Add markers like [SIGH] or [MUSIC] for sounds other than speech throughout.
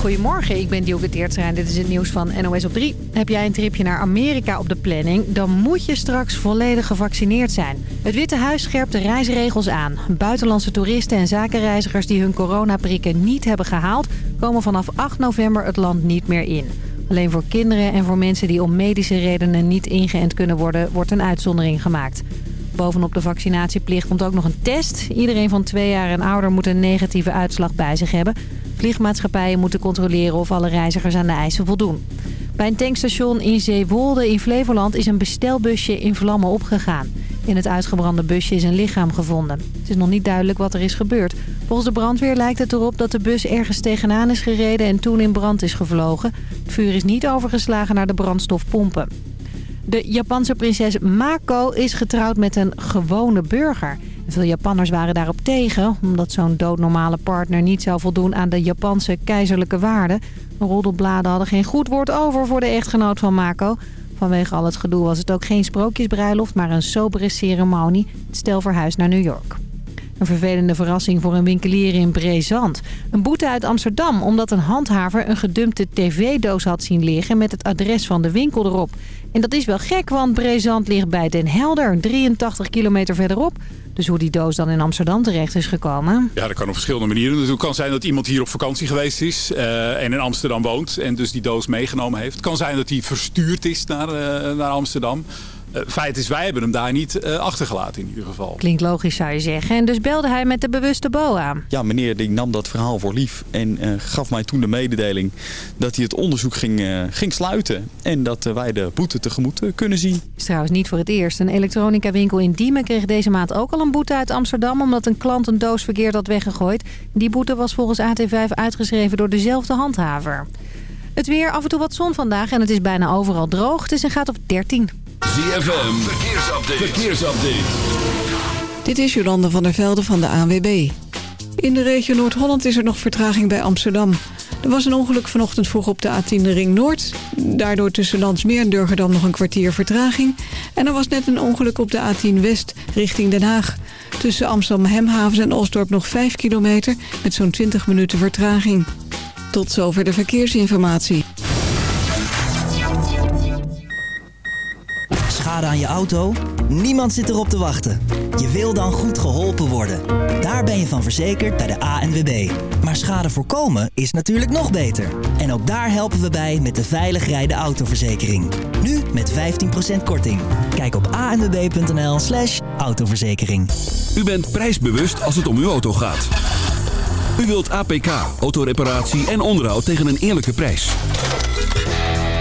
Goedemorgen, ik ben Dioke Teertstra dit is het nieuws van NOS op 3. Heb jij een tripje naar Amerika op de planning, dan moet je straks volledig gevaccineerd zijn. Het Witte Huis scherpt de reisregels aan. Buitenlandse toeristen en zakenreizigers die hun coronaprikken niet hebben gehaald... komen vanaf 8 november het land niet meer in. Alleen voor kinderen en voor mensen die om medische redenen niet ingeënt kunnen worden... wordt een uitzondering gemaakt. Bovenop de vaccinatieplicht komt ook nog een test. Iedereen van twee jaar en ouder moet een negatieve uitslag bij zich hebben. Vliegmaatschappijen moeten controleren of alle reizigers aan de eisen voldoen. Bij een tankstation in Zeewolde in Flevoland is een bestelbusje in vlammen opgegaan. In het uitgebrande busje is een lichaam gevonden. Het is nog niet duidelijk wat er is gebeurd. Volgens de brandweer lijkt het erop dat de bus ergens tegenaan is gereden en toen in brand is gevlogen. Het vuur is niet overgeslagen naar de brandstofpompen. De Japanse prinses Mako is getrouwd met een gewone burger. Veel Japanners waren daarop tegen, omdat zo'n doodnormale partner niet zou voldoen aan de Japanse keizerlijke waarden. De roddelbladen hadden geen goed woord over voor de echtgenoot van Mako. Vanwege al het gedoe was het ook geen sprookjesbruiloft, maar een sobere ceremonie. Het stel verhuisd naar New York. Een vervelende verrassing voor een winkelier in Brezand. Een boete uit Amsterdam omdat een handhaver een gedumpte tv-doos had zien liggen met het adres van de winkel erop. En dat is wel gek, want Brezand ligt bij Den Helder, 83 kilometer verderop. Dus hoe die doos dan in Amsterdam terecht is gekomen? Ja, dat kan op verschillende manieren. Het kan zijn dat iemand hier op vakantie geweest is uh, en in Amsterdam woont en dus die doos meegenomen heeft. Het kan zijn dat hij verstuurd is naar, uh, naar Amsterdam. Uh, feit is, wij hebben hem daar niet uh, achtergelaten in ieder geval. Klinkt logisch zou je zeggen. En dus belde hij met de bewuste BOA. Ja, meneer die nam dat verhaal voor lief. En uh, gaf mij toen de mededeling dat hij het onderzoek ging, ging sluiten. En dat wij de boete tegemoet kunnen zien. Is trouwens niet voor het eerst. Een elektronica winkel in Diemen kreeg deze maand ook al een boete uit Amsterdam... omdat een klant een doos verkeerd had weggegooid. Die boete was volgens AT5 uitgeschreven door dezelfde handhaver. Het weer, af en toe wat zon vandaag en het is bijna overal droog. Het is een gaat op 13. ZFM, verkeersupdate. verkeersupdate. Dit is Jolande van der Velde van de ANWB. In de regio Noord-Holland is er nog vertraging bij Amsterdam. Er was een ongeluk vanochtend vroeg op de A10 de Ring Noord. Daardoor tussen Landsmeer en Durgerdam nog een kwartier vertraging. En er was net een ongeluk op de A10 West richting Den Haag. Tussen Amsterdam Hemhavens en Osdorp nog 5 kilometer met zo'n 20 minuten vertraging. Tot zover de verkeersinformatie. Aan je auto? Niemand zit erop te wachten. Je wil dan goed geholpen worden. Daar ben je van verzekerd bij de ANWB. Maar schade voorkomen is natuurlijk nog beter. En ook daar helpen we bij met de veilig rijden autoverzekering. Nu met 15% korting. Kijk op anwb.nl slash autoverzekering. U bent prijsbewust als het om uw auto gaat. U wilt APK, autoreparatie en onderhoud tegen een eerlijke prijs.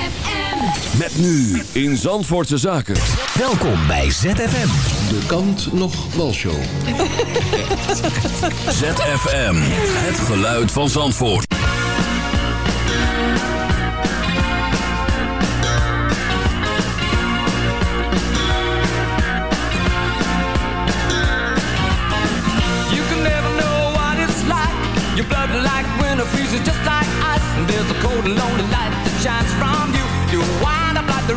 ZFM. Met nu in Zandvoortse Zaken. Welkom bij ZFM. De kant nog walshow. ZFM, het geluid van Zandvoort. You can never know what it's like. Your blood like winter freezes just like ice. And there's a cold and lonely light that shines from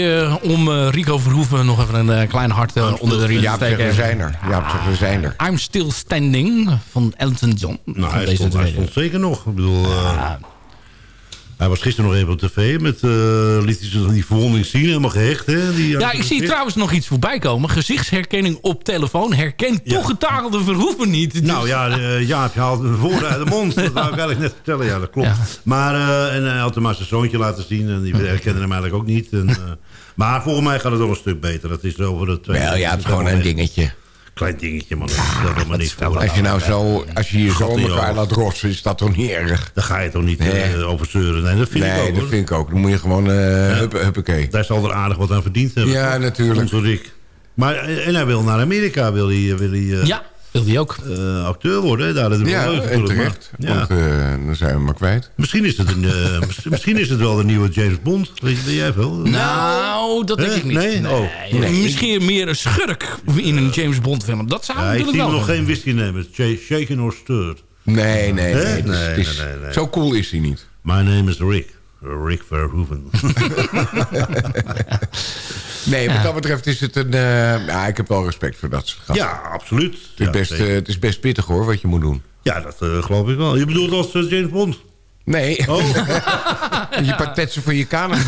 eh, om eh, Rico Verhoeven nog even een eh, klein hart onder de riem te Ja, steken. we zijn er. Ja, we zijn er. I'm Still Standing van Elton John. Nou, Van hij deze stond, hij stond zeker nog. Ik bedoel, eh, hij was gisteren nog even op tv met eh liet hij zich die verwonding zien, helemaal gehecht. Hè, die, Ja, ik zie trouwens nog iets voorbij komen. Gezichtsherkenning op telefoon. Herkent toch getakelde Verhoeven niet. Het Nou ja, uh, Jaap, je haalt een woorden uit de mond. [LAUGHS] Dat wou ik eigenlijk net vertellen. Ja, dat klopt. Maar, eh, en hij had hem maar zijn zoontje laten zien. En die herkende hem eigenlijk ook niet. En, eh, maar volgens mij gaat het nog een stuk beter. Dat is over de twee... Wel, ja, het is gewoon een dingetje. Klein dingetje, man. Dat stelt helemaal niks voor. Als je nou zo, als je je zo in elkaar laat rossen, is dat toch niet erg? Daar ga je toch niet eh, Nee. over zeuren. Nee, dat vind nee, ik ook. dat hoor. vind ik ook. Dan moet je gewoon, eh huppe- huppakee. Daar zal er aardig wat aan verdiend hebben. Ja, natuurlijk. Onze Rick. Maar, eh, en hij wil naar Amerika, wil hij, wil hij eh, Ja, wil hij ook. eh, acteur worden. Daar, dat is wel Ja, leuk en natuurlijk, terecht. maar- Ja. Want eh, dan zijn we hem maar kwijt. Misschien is, het een, eh, [LAUGHS] mis- misschien is het wel de nieuwe James Bond. Weet weet jij veel? Nou, dat denk ik niet. Nee? Oh. Nee. Misschien meer een schurk in een James Bond film. Dat zou Ja, ik natuurlijk zie wel. hem nog geen whisky nemen. Sh- Shaken or stirred. Nee, nee, nee. Nee, is- nee, nee, nee. Zo cool is hij niet. My name is Rick. Rick Verhoeven. [LAUGHS] [LAUGHS] Nee, wat dat betreft is het een... eh, ja, ik heb wel respect voor dat soort gasten. ja, absoluut. Het is, Ja, best, eh, het is best pittig hoor, wat je moet doen. ja, dat eh, geloof ik wel. Je bedoelt als James Bond? Nee, Oh, [LAUGHS] je patetsen voor je kamer.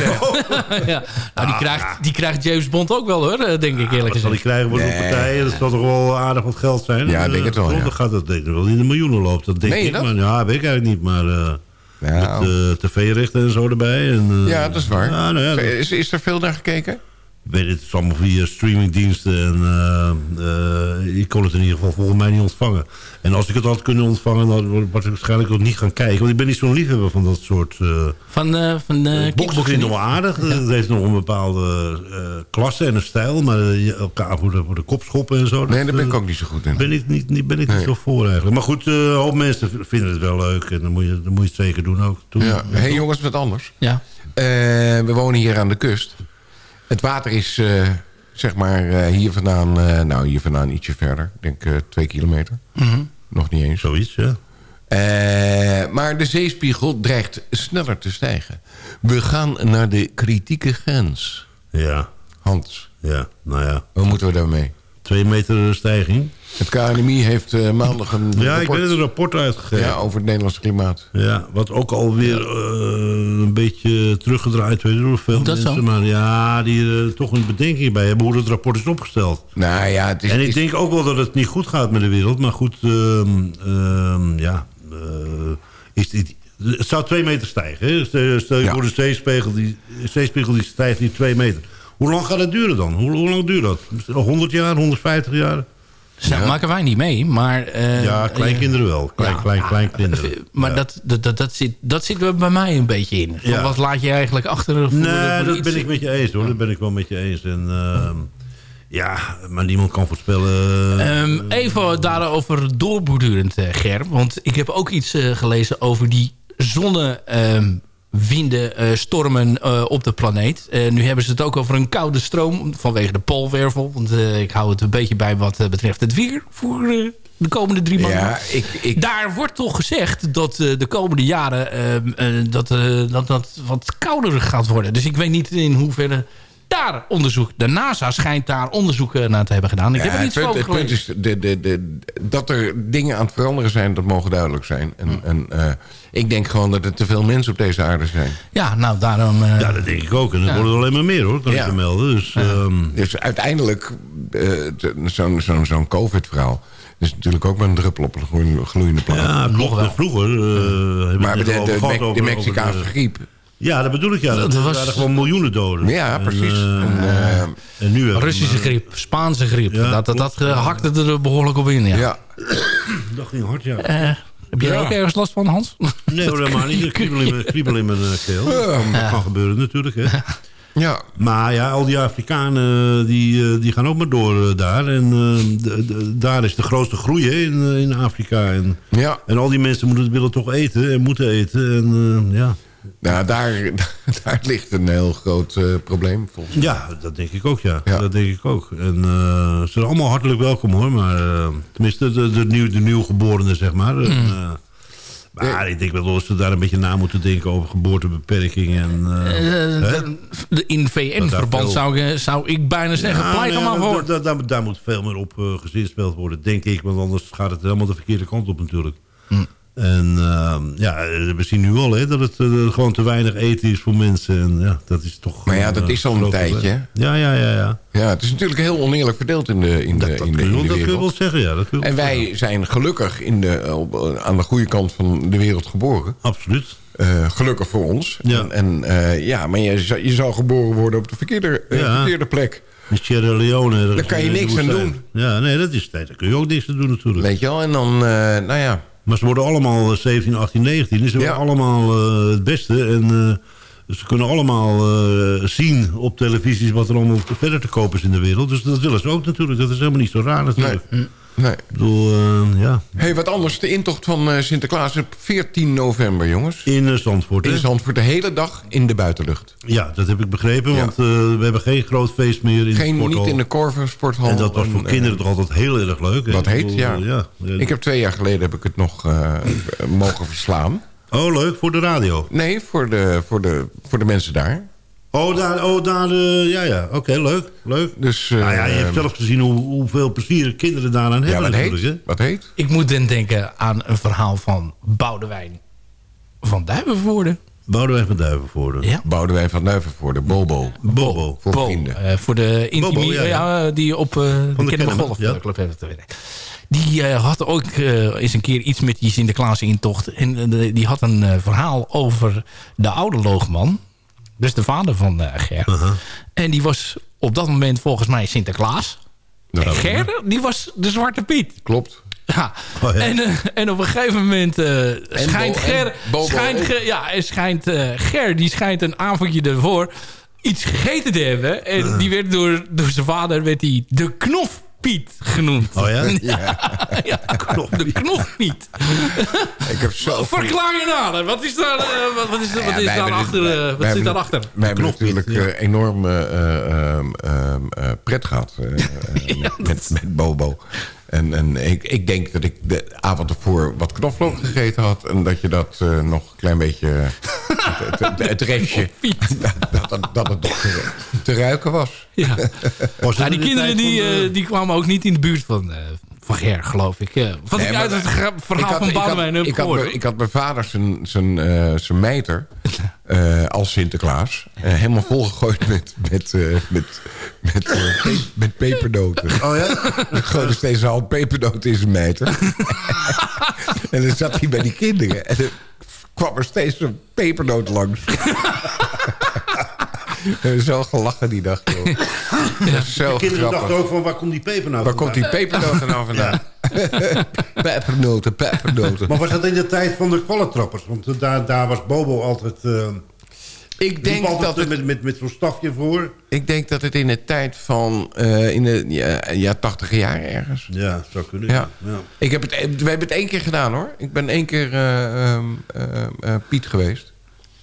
ja. Nou, die, krijgt, die krijgt James Bond ook wel hoor, denk ik eerlijk wat zal hij gezegd. krijgen voor Nee. partijen? Dat zal toch wel aardig wat geld zijn? Ja, ik denk het wel, ja. Dan gaat dat denk ik wel in de miljoenen loopt. Dat denk je ik. dat? Maar, ja, weet ik eigenlijk niet. Maar eh, Nou. met eh, tv-rechten en zo erbij. En, eh, Ja, dat is waar. Ja, nou ja, dat- is, is er veel naar gekeken? Weet het, het is allemaal via streamingdiensten. En eh, eh, ik kon het in ieder geval volgens mij niet ontvangen. En als ik het had kunnen ontvangen, dan was ik waarschijnlijk ook niet gaan kijken. Want ik ben niet zo'n liefhebber van dat soort... eh Van, eh van eh Boksen vind ik kickboksen. nog wel aardig. Het heeft nog een bepaalde eh, klasse en een stijl. Maar elkaar voor de, voor de kop schoppen en zo. Nee, daar ben ik ook niet zo goed in. ben ik niet, niet, ben ik Nee. niet zo voor eigenlijk. Maar goed, eh, een hoop mensen vinden het wel leuk. En dan moet je, dan moet je het zeker doen ook. Toen, Ja. Hey jongens, wat anders. Ja. Eh, we wonen hier aan de kust. Het water is, eh, zeg maar, eh, hier vandaan... eh, nou, hier vandaan ietsje verder. Ik denk twee kilometer. Mhm. Nog niet eens. Zoiets, ja. Maar de zeespiegel dreigt sneller te stijgen. We gaan naar de kritieke grens. Ja, Hans, ja, nou ja. hoe moeten we daarmee? Twee meter stijging. Het KNMI heeft eh, maandag een Ja, ik rapport ben een rapport uitgegeven. ja, Ja, over het Nederlandse klimaat. wat ook alweer eh een beetje teruggedraaid werd door veel dat mensen. zo? Maar ja, die er toch een bedenking bij hebben hoe het rapport is opgesteld. Nou ja, het is... En het ik is- denk ook wel dat het niet goed gaat met de wereld. Maar goed, ehm, ehm, ja. eh, is dit, het zou twee meter stijgen. Hè? Stel je Ja. voor de zeespiegel die, zeespiegel die stijgt die twee meter. Hoe lang gaat het duren dan? Hoe, hoe lang duurt dat? 100 jaar, 150 jaar? Dus dat maken wij niet mee, maar... eh, ja, kleinkinderen wel. Klein, ja, klein, ja, kleinkinderen. Maar Ja. dat, dat, dat, dat, zit, dat zit bij mij een beetje in. Van. Wat laat je eigenlijk achter? Voor, Nee, voor dat ben ik met je eens hoor. Dat ben ik wel met je eens. En, ehm, Ja, maar niemand kan voorspellen... Ehm, even daarover doorbordurend, eh, Ger. Want ik heb ook iets eh, gelezen over die zonnewinden, eh, stormen eh, op de planeet. Eh, nu hebben ze het ook over een koude stroom vanwege de poolwervel. Want ik hou het een beetje bij wat betreft het weer voor de komende drie maanden. Ja, ik, ik, Daar wordt toch gezegd dat de komende jaren ehm, eh, dat, dat dat wat kouder gaat worden. Dus ik weet niet in hoeverre daar onderzoek... De NASA schijnt daar onderzoek eh, naar te hebben gedaan. Ik heb er het, niets punt, het is de, de, de, dat er dingen aan het veranderen zijn, dat mogen duidelijk zijn. En, en eh, ik denk gewoon dat er te veel mensen op deze aarde zijn. Ja, nou daarom... eh, Ja, dat denk ik ook. En Ja. worden er alleen maar meer, hoor. Kan Ja. ik je melden. Dus, ehm, Dus uiteindelijk, zo'n zo'n zo'n COVID-verhaal... is natuurlijk ook maar een druppel op een gloeiende, plaat. ja, klopt. wel. Vroeger eh, maar de, de, Mexicaanse griep... Ja, dat bedoel ik. Ja. Dat, Dat was- waren gewoon miljoenen doden. Ja, precies. eh, En, en nu hebben we- Russische griep, Spaanse griep. Ja, dat dat, eh, hakte er behoorlijk op in. Ja. ja, Dat ging hard, ja. Eh, heb jij Ja. ook ergens last van, Hans? Nee, hoor, helemaal niet. [LAUGHS] Kriebel in mijn, keel. Dat kan, gebeuren natuurlijk, hè. [LAUGHS] ja. Maar ja, al die Afrikanen die, eh, die gaan ook maar door daar. En eh, de- de- daar is de grootste groei hè, in, in Afrika. En, ja. en al die mensen moeten, willen toch eten en moeten eten. En ja. Nou, daar, [LAUGHS] daar ligt een heel groot eh, probleem volgens mij. ja, dat denk ik ook, ja. Ja. Dat denk ik ook. En eh, ze zijn allemaal hartelijk welkom, hoor. Maar eh, tenminste, de, de, nieuw, de nieuwgeborenen, zeg maar. En, eh, maar ik denk wel dat ze daar een beetje na moeten denken over geboortebeperking. En, hè? de- de- in Dat VN-verband veel- zou, ik- zou ik bijna zeggen, Ja, pleit nee, voor. Daar, daar, daar moet veel meer op uh, gezinspeeld worden, denk ik. Want anders gaat het helemaal de verkeerde kant op natuurlijk. Hm. En uh, ja, we zien nu al hè, dat het uh, gewoon te weinig eten is voor mensen. En ja, dat is toch... Maar ja, dat is al een tijdje. Ja, ja, ja, ja. Ja, het is natuurlijk heel oneerlijk verdeeld in de, in de, Dat, in de, kun, je, in de wel- dat kun je wel wereld. zeggen, ja. Dat kun je En wij zeggen. zijn gelukkig in de, op, aan de goede kant van de wereld geboren. Absoluut. Gelukkig voor ons. Ja. En, en ja, maar je, zou- je zou geboren worden op de verkeerde, Ja. verkeerde plek. In Sierra Leone. Daar kan je niks aan doen. Ja, nee, dat is tijd. Daar kun je ook niks aan doen natuurlijk. Weet je wel? En dan, nou ja... Maar ze worden allemaal eh, 17, 18, 19. Dus ze Ja. worden allemaal uh, het beste. En uh, ze kunnen allemaal uh, zien op televisies wat er allemaal verder te kopen is in de wereld. Dus dat willen ze ook natuurlijk. Dat is helemaal niet zo raar natuurlijk. Nee. Nee. Ik bedoel, uh, ja. hey, wat anders. De intocht van uh, Sinterklaas op 14 november, jongens. In uh, Zandvoort. In hè? Zandvoort de hele dag in de buitenlucht. Ja, dat heb ik begrepen. Ja. Want uh, we hebben geen groot feest meer in Geen, de sporthal. niet in de Corver sporthal. En dat was voor En, kinderen toch altijd heel erg leuk. Ik heet, bedoel, ja. ja. Ik heb twee jaar geleden heb ik het nog mogen verslaan. Oh, leuk. Voor de radio. Nee, voor de, voor de, voor de mensen daar. Oh, daar, oh, daar uh, ja, ja. Oké, okay, leuk, leuk. Dus, uh, nou ja, je hebt zelf gezien hoe, hoeveel plezier kinderen daaraan ja, hebben wat. Heet? Hè? Wat heet? Ik moet dan denken aan een verhaal van Boudewijn van Duivenvoorde. Boudewijn van Duivenvoorde. Ja. Boudewijn van Duivenvoorde, Bobo. Bobo. Voor Bo, vrienden. Uh, voor de intimie, ja, die op uh, de, de Kennemer Golfclub heeft te werken. Die uh, had ook uh, eens een keer iets met die Sinterklaas intocht. En uh, die had een uh, verhaal over de oude loogman. Dus de vader van uh, Ger. Uh-huh. En die was op dat moment volgens mij Sinterklaas. Nou, en Ger, die was de Zwarte Piet. Klopt. Ja. Oh, ja. En, uh, en op een gegeven moment uh, schijnt Ger... Schijnt. Ger- ja, en schijnt uh, Ger, die schijnt een avondje ervoor iets gegeten te hebben. En Uh-huh. die werd door, door zijn vader werd die de knofpiet genoemd. Oh ja? [LAUGHS] ja, ja de knofpiet. [LAUGHS] Ik heb zo... Verklaar je nader. Wat is daar, uh, wat, is, wat is daar achter? dit- wij- wat wij zit hebben daarachter? Wij hebben natuurlijk ja. enorm uh, uh, pret gehad [LAUGHS] met, met, met Bobo. En, en ik, ik denk dat ik de avond ervoor wat knoflook gegeten had... en dat je dat uh, nog een klein beetje... [LAUGHS] het, het, het, het restje... [LAUGHS] dat, dat, dat het nog te, te ruiken was. Ja. Was Ja, het die in de kinderen die, uh, die kwamen ook niet in de buurt van, uh, van Ger, geloof ik. Wat Nee, ik uit het verhaal had- van Boudewijn heb ik had, ik had mijn vader zijn, zijn, uh, zijn mijter uh, [LAUGHS] als Sinterklaas. Uh, helemaal volgegooid met, met, uh, met, met, uh, pe met pepernoten. Oh ja? Ik gooide steeds een half pepernoten in zijn mijter. [LAUGHS] en dan zat hij bij die kinderen. En dan kwam er steeds een pepernoot langs. [LAUGHS] We hebben zo gelachen die dag, joh. [LAUGHS] Zo De kinderen grappig. dachten ook van, waar komt die peper nou Waar vandaan? komt die pepernoten nou vandaan? [LAUGHS] pepernoten, pepernoten. Maar was dat in de tijd van de kwallentrappers? Want daar, daar was Bobo altijd... eh, Ik denk altijd dat het- met, met, met zo'n stafje voor. Ik denk dat het in de tijd van... eh, in de ja, ja, 80 jaar ergens. Ja, zou kunnen. Ja. Ja. Ik heb het, we hebben het één keer gedaan hoor. Ik ben één keer eh, ehm, eh, eh, Piet geweest.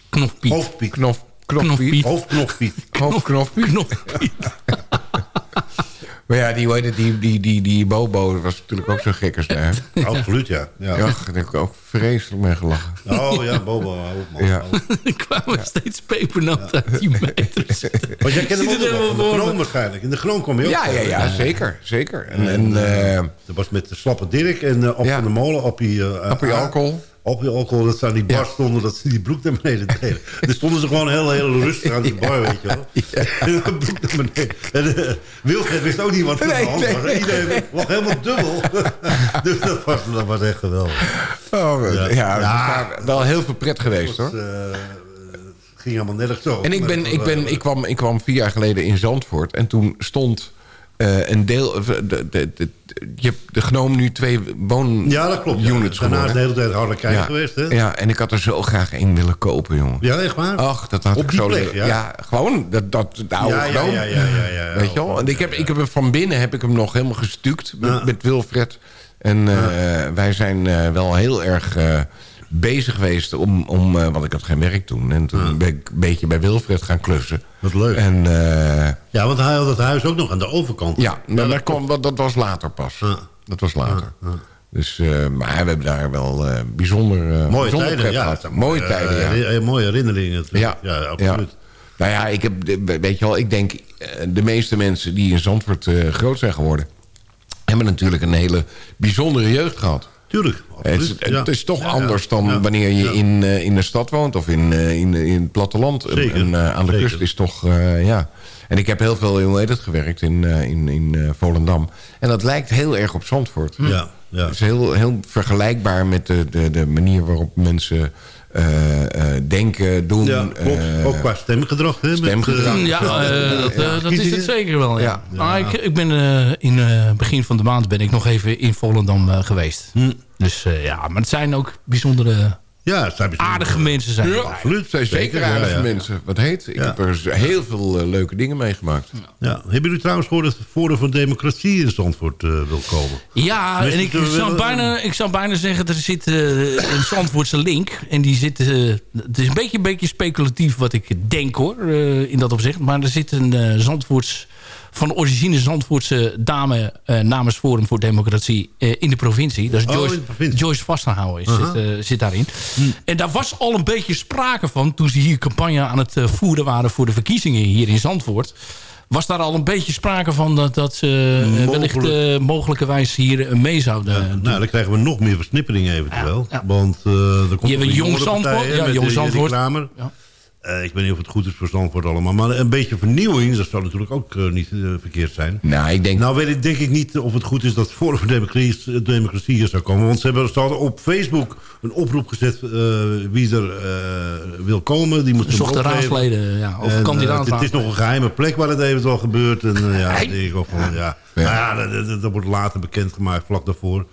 Knofpiet. Hoofdpiet. Knof, knofpiet. Knofpiet. Hoofdknofpiet. [LAUGHS] Hoofdknofpiet. Knofpiet. [LAUGHS] Maar ja, die, het, die, die, die, die Bobo was natuurlijk ook zo'n gekkersnaam. [LAUGHS] Absoluut, ja. ja. Ja, daar heb ik ook vreselijk mee gelachen. Oh ja, Bobo, hou op man. Ja. Er kwamen steeds pepernoten uit die meters. Want jij kent hem ook nog de. Groom waarschijnlijk. In de Groom kom je ook Ja, ja, ja, zeker. zeker. En, En, en eh, eh, dat was met de Slappe Dirk en uh, Op Ja. van de Molen, op die... uh, op je alcohol. Op je alcohol, dat ze aan die bar Ja. stonden, dat ze die broek naar beneden deden. [LAUGHS] Er stonden ze gewoon heel, heel rustig aan die bar, weet je wel. [LAUGHS] En de broek naar beneden. En uh, Wilfred wist ook niet wat er aan de Nee, hand nee, was. nee. Iedereen lag helemaal dubbel. [LAUGHS] dus dat was, dat was echt geweldig. Oh, ja, Ja. maar wel heel veel pret geweest hoor. Het uh, ging allemaal nergens zo. En ik, ben, ik, ben, ik, kwam, ik kwam vier jaar geleden in Zandvoort. En toen stond eh, een deel... eh, De, de, de, je hebt de genomen nu twee woonunits Ja, dat klopt. Ja. Daarna is de hele tijd Harlekijn ja. geweest, hè? Ja, en ik had er zo graag één willen kopen, jongen. Ja, echt waar? Ach, dat had Op ik zo... plek, ja? gewoon dat, dat, de oude Ja, ja, ja, ja, ja, ja. Weet je wel? En ik heb, ik heb hem van binnen heb ik hem nog helemaal gestuukt met, met Wilfred. En eh, wij zijn wel heel erg bezig geweest om... om eh, want ik had geen werk toen. En toen ben ik een beetje bij Wilfred gaan klussen. Wat leuk. En eh, Ja, want hij had het huis ook nog aan de overkant. ja, maar dat, kwam, dat, dat was later pas. Ja. Dat was later. Dus, eh, maar we hebben daar wel bijzonder, Mooie bijzonder tijden, ja. Mooie tijden, ja. mooie herinneringen. natuurlijk. Ja, ja absoluut. Nou ja, ik heb, weet je wel, ik denk de meeste mensen die in Zandvoort groot zijn geworden... hebben natuurlijk een hele bijzondere jeugd gehad. Tuurlijk, Het, ja. het is toch Ja, anders dan Ja. wanneer je in, eh, in de stad woont of in, eh, in, in het platteland. En- Zeker, En eh, aan de zeker. kust is toch, eh, ja. En ik heb heel veel, heet het, gewerkt in, eh, in, in eh, Volendam. En dat lijkt heel erg op Zandvoort. Ja, ja. Het is heel, heel vergelijkbaar met de, de, de manier waarop mensen eh, eh, denken, doen. Ja, klopt. eh, ook qua stemgedrag. Hè, met, stemgedrag. eh, Ja, eh, dat, eh, dat is het zeker wel. Ja. Ja. Maar ik, ik ben eh, in het begin van de maand ben ik nog even in Volendam eh, geweest. Hm. Dus eh, ja, maar het zijn ook bijzondere Ja, het zijn bijzonder- aardige mensen. Zijn Ja, absoluut. Zijn zeker ja, aardige ja. mensen. Wat heet? Ik Ja. heb er heel veel eh, leuke dingen meegemaakt. Ja. Hebben jullie trouwens gehoord dat het Forum van Democratie in Zandvoort eh, wil komen? Ja, en ik zou, willen- bijna, ik zou bijna zeggen, er zit eh, een Zandvoortse link. En die zit, eh, het is een beetje, een beetje speculatief wat ik denk hoor, eh, in dat opzicht. Maar er zit een eh, Zandvoorts, van origine Zandvoortse dame eh, namens Forum voor Democratie eh, in de provincie. Dat is Oh, Joyce. Joyce Vastenhouwer zit, eh, zit daarin. En daar was al een beetje sprake van toen ze hier campagne aan het voeren waren voor de verkiezingen hier in Zandvoort. Was daar al een beetje sprake van dat, dat ze eh, wellicht Mogelijk. eh, mogelijkerwijs hier mee zouden Ja, doen. nou, dan krijgen we nog meer versnippering eventueel. Ja, ja. Want er komt Je een Jong Zandvoort, ja, Jong Zandvoort. Ja. Eh, ik weet niet of het goed is voor Zandvoort allemaal. Maar een beetje vernieuwing, dat zou natuurlijk ook eh, niet eh, verkeerd zijn. Nou, ik denk... Nou weet ik, denk ik niet of het goed is dat Forum voor Democratie, Democratie hier zou komen. Want ze, hebben, ze hadden op Facebook een oproep gezet eh, wie er eh, wil komen. Die moet een Zochten opgeven. raadsleden, ja, of En, kandidaten. Het is nog een geheime plek waar het eventueel gebeurt. En ja, Hey. denk ik ook van, ja. Ja. Nou ja, dat, dat- dat wordt later bekendgemaakt, vlak daarvoor.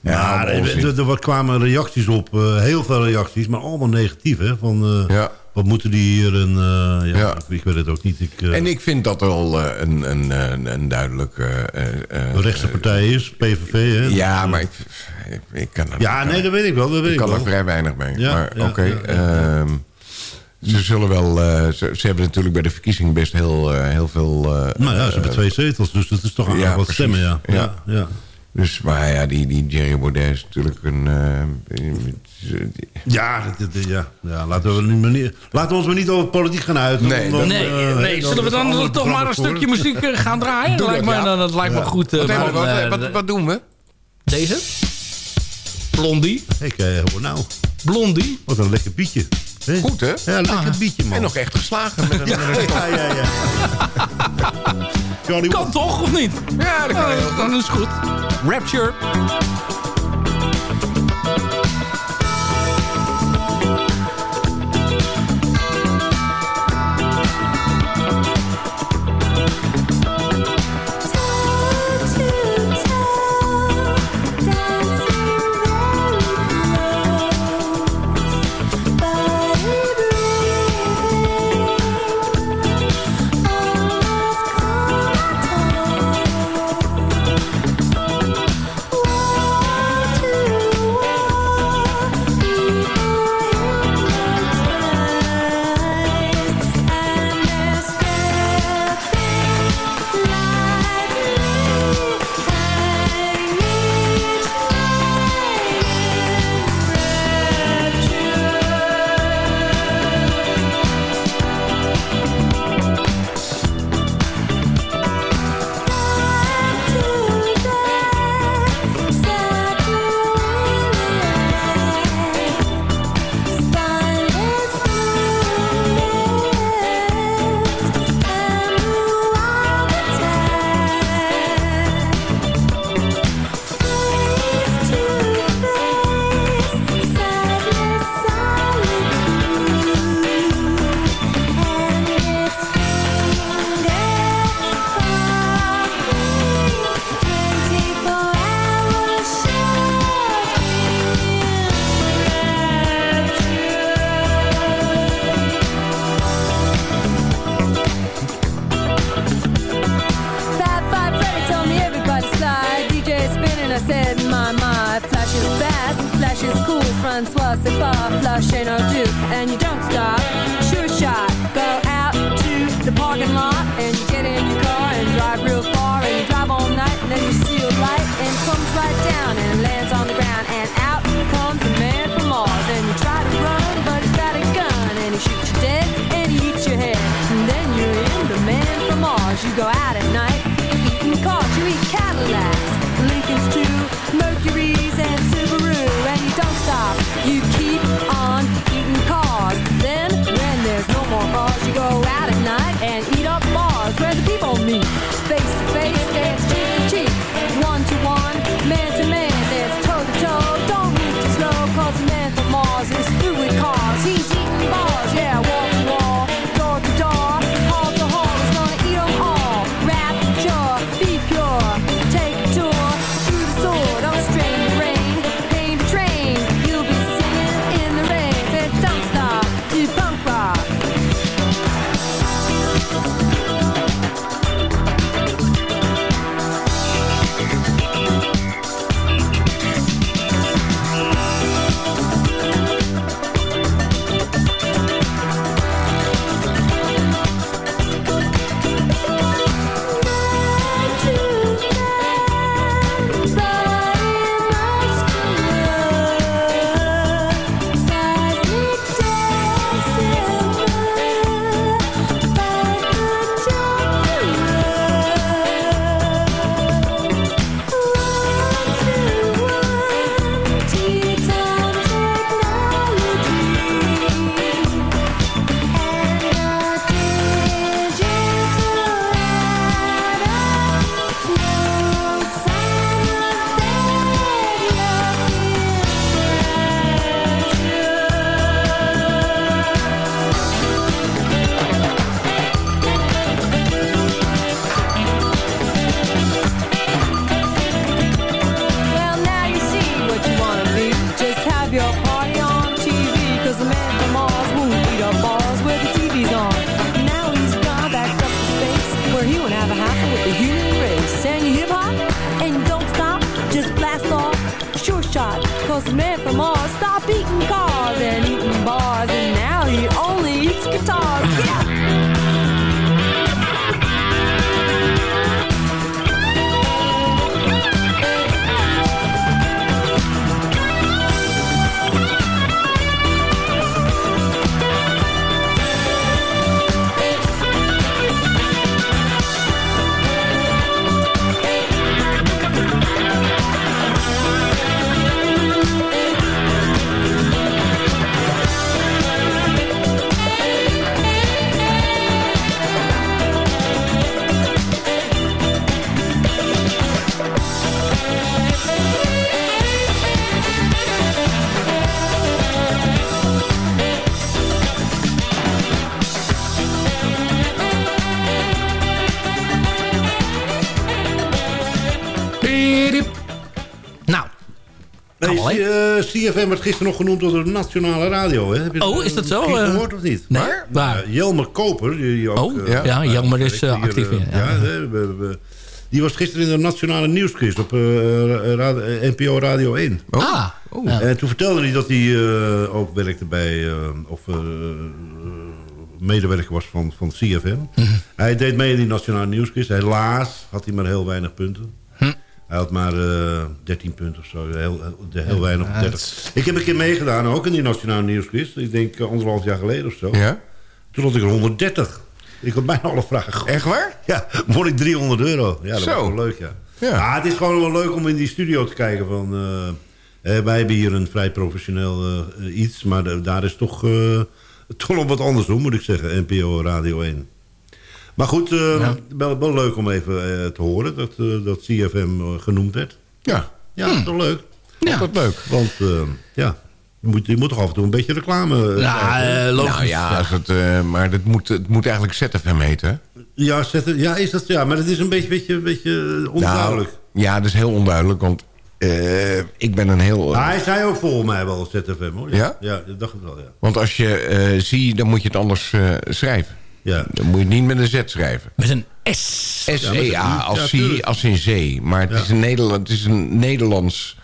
Ja, maar er, er- er kwamen reacties op, heel veel reacties, maar allemaal negatief. Hè? Van, eh, Ja. Wat moeten die hier? En, eh, ja, Ja. Ik, ik weet het ook niet. Ik, eh, En ik vind dat er al eh, een, een, een, een duidelijk... eh, de rechtse partij is, PVV. Hè? Ja, maar ik, ik, ik kan er, Ja, nee, dat weet ik wel. Dat weet ik ik kan er vrij weinig mee. Ja, maar ja, oké. ehm, ze zullen wel... ze, ze hebben natuurlijk bij de verkiezingen best heel, heel veel... Nou ja, ze hebben twee zetels, dus dat is toch ja, wat precies. stemmen, ja. Ja. ja. ja. Dus, maar ja, die, die Jerry Baudet is natuurlijk een... Ja, dat- dat- ja, ja laten, we maar niet, laten we ons maar niet over politiek gaan uit. Nee, Dan- Nee, eh, nee. dan zullen we dan toch maar een stukje muziek eh, gaan draaien? Doe lijkt dat, me, ja. dat lijkt me goed. wat, wat, wat, wat, wat doen we? Deze? Blondie. Ik, eh, hoor nou, Blondie. wat een lekker bietje. Goed, hè? Ja, lekker bietje, man. En nog echt geslagen met een... Ja, met een- ja, ja. Kan toch, of niet? Ja, dat kan Eh, Dan is het goed. Rapture. CFM werd gisteren nog genoemd door de Nationale Radio. Hè? Heb je Oh, is dat eh, zo? Eh, gehoord of niet? nee, Maar, waar? eh, Jelmer Koper. Die, die ook, Oh, eh, ja. Ja, eh, Jelmer is, hier, actief in, ja, ja. hè, we- we- die was gisteren in de Nationale Nieuwsquiz op NPO Radio 1. Ah. Ja. En toen vertelde hij dat hij ook werkte bij... of medewerker was van, van CFM. Mhm. Hij deed mee in die Nationale Nieuwsquiz. Helaas had hij maar heel weinig punten. Hij had maar eh 13 punten of zo. Heel, heel, heel weinig op Ja, 30. Ik heb een keer meegedaan, ook in die Nationale Nieuwsquiz. Ik denk eh, anderhalf jaar geleden of zo. Ja? Toen had ik er 130. Ik had bijna alle vragen goed. Echt waar? Ja, won ik 300 euro. Ja, dat Zo. was wel leuk, ja. Ja. Ah, het is gewoon wel leuk om in die studio te kijken van... eh, wij hebben hier een vrij professioneel iets, maar daar is toch, [LAUGHS] toch nog wat anders om, moet ik zeggen. NPO Radio 1. Maar goed, eh, wel, wel leuk om even eh, te horen dat, eh, dat CFM genoemd werd. Ja. Ja, dat is wel leuk. Ja. Dat leuk. Want eh, ja, je moet, je moet toch af en toe een beetje reclame... eh, Ja, logisch. Nou ja, als het, eh, maar het moet, het moet eigenlijk ZFM heten. hè? Ja, ja, is dat, ja, maar het is een beetje, beetje, beetje onduidelijk. Nou, ja, dat is heel onduidelijk, want eh, ik ben een heel... Maar hij zei ook volgens mij wel ZFM, hoor. Ja? Ja, dat dacht ik wel, ja. Want als je eh ziet, dan moet je het anders eh, schrijven. Ja. Dan moet je het niet met een Z schrijven. Met een S. S-E-A, als, ja, als in zee. Maar het, Ja. is een Nederland, het is een Nederlands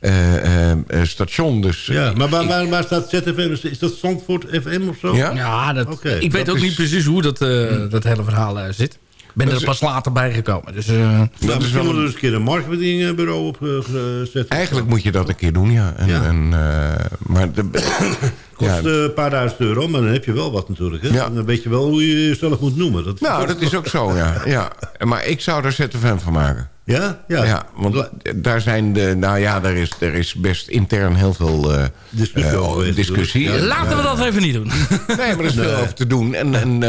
eh, eh, eh, station. Dus, Ja, maar waar, waar, waar staat ZFM? Is- Is dat Zandvoort FM of zo? Ja? Ja, dat, Oké, ik weet dat ook is- niet precies hoe dat, eh, dat hele verhaal zit. Ik ben er pas later bij gekomen. Dus, eh, Nou, Dat is wel een- eens een keer een marketingbureau opzetten. Eigenlijk moet je dat een keer doen, ja. En, Ja. en, eh, maar de, [COUGHS] Kost ja, eh, een paar duizend euro, maar dan heb je wel wat natuurlijk. Hè? Ja. Dan weet je wel hoe je jezelf moet noemen. Dat nou, dat is ook zo, ja. [LAUGHS] ja. Maar ik zou er ZFM van maken. Ja? Ja. Ja, want daar zijn de... Nou ja, er is, er is best intern heel veel eh, Discussie over laten we dat even niet doen. Nee, maar er is veel over te doen. En, en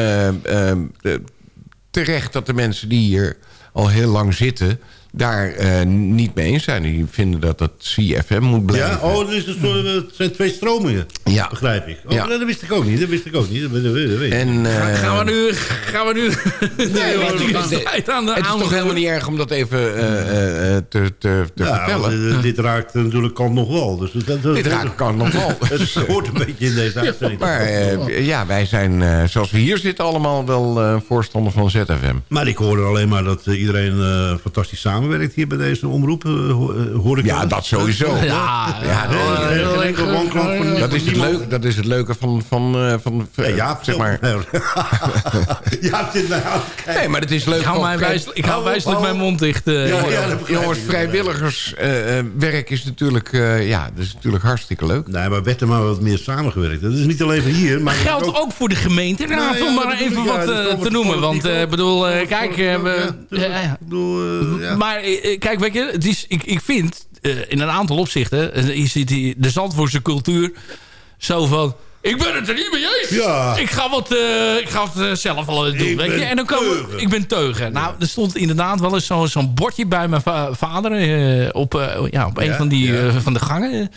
terecht dat de mensen die hier al heel lang zitten... daar eh, niet mee eens zijn. Die vinden dat dat CFM moet blijven. Ja, oh, is een soort, het zijn twee stromingen. Ja. Begrijp ik. Oh, Ja. Dat wist ik ook niet. Dat wist ik ook niet. Dat, dat, dat weet ik. En, eh, Ga- gaan we nu... Gaan we nu Nee, [LAUGHS] hoor, aan de het is toch helemaal niet erg om dat even eh, eh, eh, te, te, te Ja, vertellen. want, eh, dit raakt natuurlijk kant nog wel. Dus dat, dat, Dit raakt kan nog wel. [LAUGHS] Het hoort een beetje in deze uitzending. Maar ja, wij zijn, eh, zoals we hier zitten, allemaal wel voorstander van ZFM. Maar ik hoorde alleen maar dat iedereen eh, fantastisch samenwerkt hier bij deze omroep. eh, eh, hoor ik Ja, dat sowieso. Ja, nee, van Dat is, het dat is het leuke van, van, eh, van Ja, Jaap, zeg maar. [LAUGHS] Jaap zit naar te kijken. Nee, maar het is leuk Ik hou, van- mij wijs, ik hou Oh, wijselijk oh. mijn mond dicht. eh. Ja, Jongens, ik. vrijwilligerswerk is natuurlijk, eh, ja, dat is natuurlijk hartstikke leuk. Nee, maar werd er maar wat meer samengewerkt. Dat is niet alleen van hier. Maar Geldt ook... ook voor de gemeenteraad, Nou ja, om maar even ik, ja, wat te noemen. Want eh, ook. bedoel, eh, kijk, ja. Ik bedoel, ja. Maar eh, eh, kijk, weet je, het is, ik, ik vind eh, in een aantal opzichten, je ziet die, de Zandvoortse cultuur zo van... Ik ben het er niet mee eens. Ja. Ik ga wat, eh, ik ga het zelf wel doen. Ik weet je? En dan komen, teugen. ik ben teugen. Nou, er stond inderdaad wel eens zo- zo'n bordje bij mijn va- vader op, ja, op een Ja, van, die, van de gangen.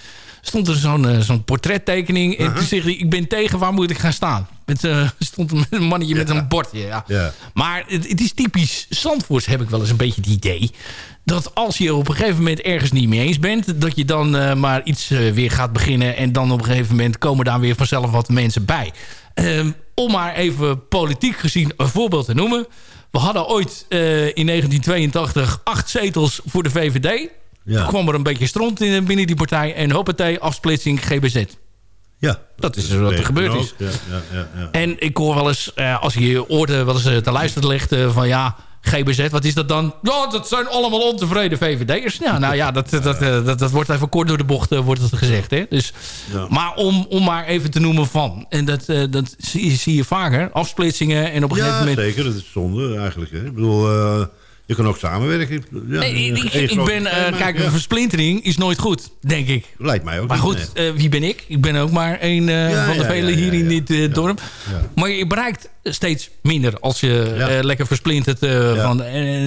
Stond er zo'n eh, zo'n portrettekening. En toen zegt hij, ik ben tegen, waar moet ik gaan staan? Met, eh, [LAUGHS] stond een mannetje met een bordje. Ja. Ja. Maar het, het is typisch Zandvoorts, heb ik wel eens een beetje het idee... dat als je op een gegeven moment ergens niet mee eens bent... dat je dan eh, maar iets weer gaat beginnen... en dan op een gegeven moment komen daar weer vanzelf wat mensen bij. Ehm, om maar even politiek gezien een voorbeeld te noemen... we hadden ooit in 1982 acht zetels voor de VVD... Ja. Toen kwam er een beetje stront in, binnen die partij... en hoppatee, afsplitsing GBZ. Ja. Dat is wat er gebeurd is. Ja, ja, ja, ja. En ik hoor wel eens, eh, als je je oren wel eens eh, te luisteren legt... eh, van ja, GBZ, wat is dat dan? Ja, dat zijn allemaal ontevreden VVD'ers. Ja, nou ja, dat, dat, dat, dat, wordt even kort door de bocht eh, wordt het gezegd. Hè? Dus, Ja. Maar om, om maar even te noemen van. En dat, eh, dat zie, je- zie je vaker. Afsplitsingen en op een Ja, gegeven moment... zeker. Dat is zonde eigenlijk. Hè. Ik bedoel, eh, je kan ook samenwerken. Ja, Nee, ik, ben, eh, kijk, ja. versplintering is nooit goed, denk ik. Lijkt mij ook Maar goed, eh, wie ben ik? Ik ben ook maar een Ja, van de velen hier in dit dorp. Maar je bereikt steeds minder als je lekker versplintert. van,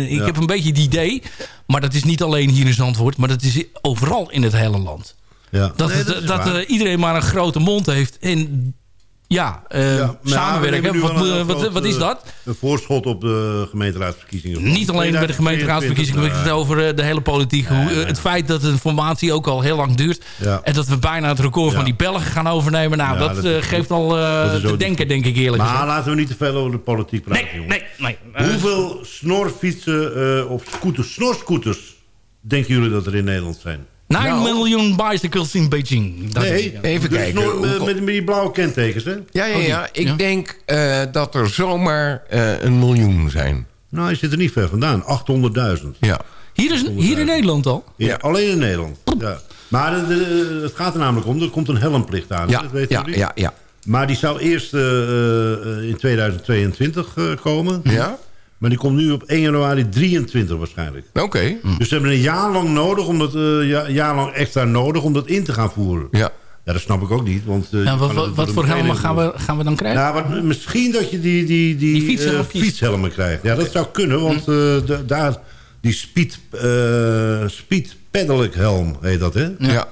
ik heb een beetje het idee, maar dat is niet alleen hier in Zandvoort... maar dat is overal in het hele land. Ja. Dat, Nee, dat dat eh, iedereen maar een grote mond heeft. En ja, eh, Ja, maar we samenwerken. Wat, een eh, wat, groot, wat is eh, dat? Een voorschot op de gemeenteraadsverkiezingen. Niet alleen bij de gemeenteraadsverkiezingen, maar ik heb het over eh, de hele politiek. Hoe, eh, het feit dat de formatie ook al heel lang duurt. Ja. En dat we bijna het record Ja. van die Belgen gaan overnemen. Nou, Ja, dat, eh, geeft al eh, dat te ook- denken, denk ik eerlijk Maar gezegd. laten we niet te veel over de politiek praten, Nee, jongen. nee, nee. Eh, Hoeveel snorfietsen eh, of scooters, snorscooters denken jullie dat er in Nederland zijn? 9 miljoen bicycles in Beijing. Dat nee. Even dus kijken, met, hoeveel- met, met die blauwe kentekens, hè? Ja, ja, die- ja. Ik ja. denk eh, dat er zomaar eh, een miljoen zijn. Nou, je zit er niet ver vandaan. 800.000. Ja. Hier, is, hier in Nederland al? Ja, alleen in Nederland. Ja. Maar de- de- het gaat er namelijk om, er komt een helmplicht aan. Ja, dat weten ja, ja, ja. Maar die zou eerst eh, eh, in 2022 eh, komen. Ja? Maar die komt nu op 1 januari 23 waarschijnlijk. Oké. Dus ze hebben een jaar lang nodig, om dat, eh, ja, jaar lang extra nodig om dat in te gaan voeren. Ja. Ja, dat snap ik ook niet. Want, eh, wat, wat, voor helmen gaan we, gaan we dan krijgen? Nou, wat, misschien dat je die, die, die, eh, fietshelmen krijgt. Ja, dat zou kunnen, want eh, de- daar, die speed, eh speed pedelec helm heet dat, hè? Ja.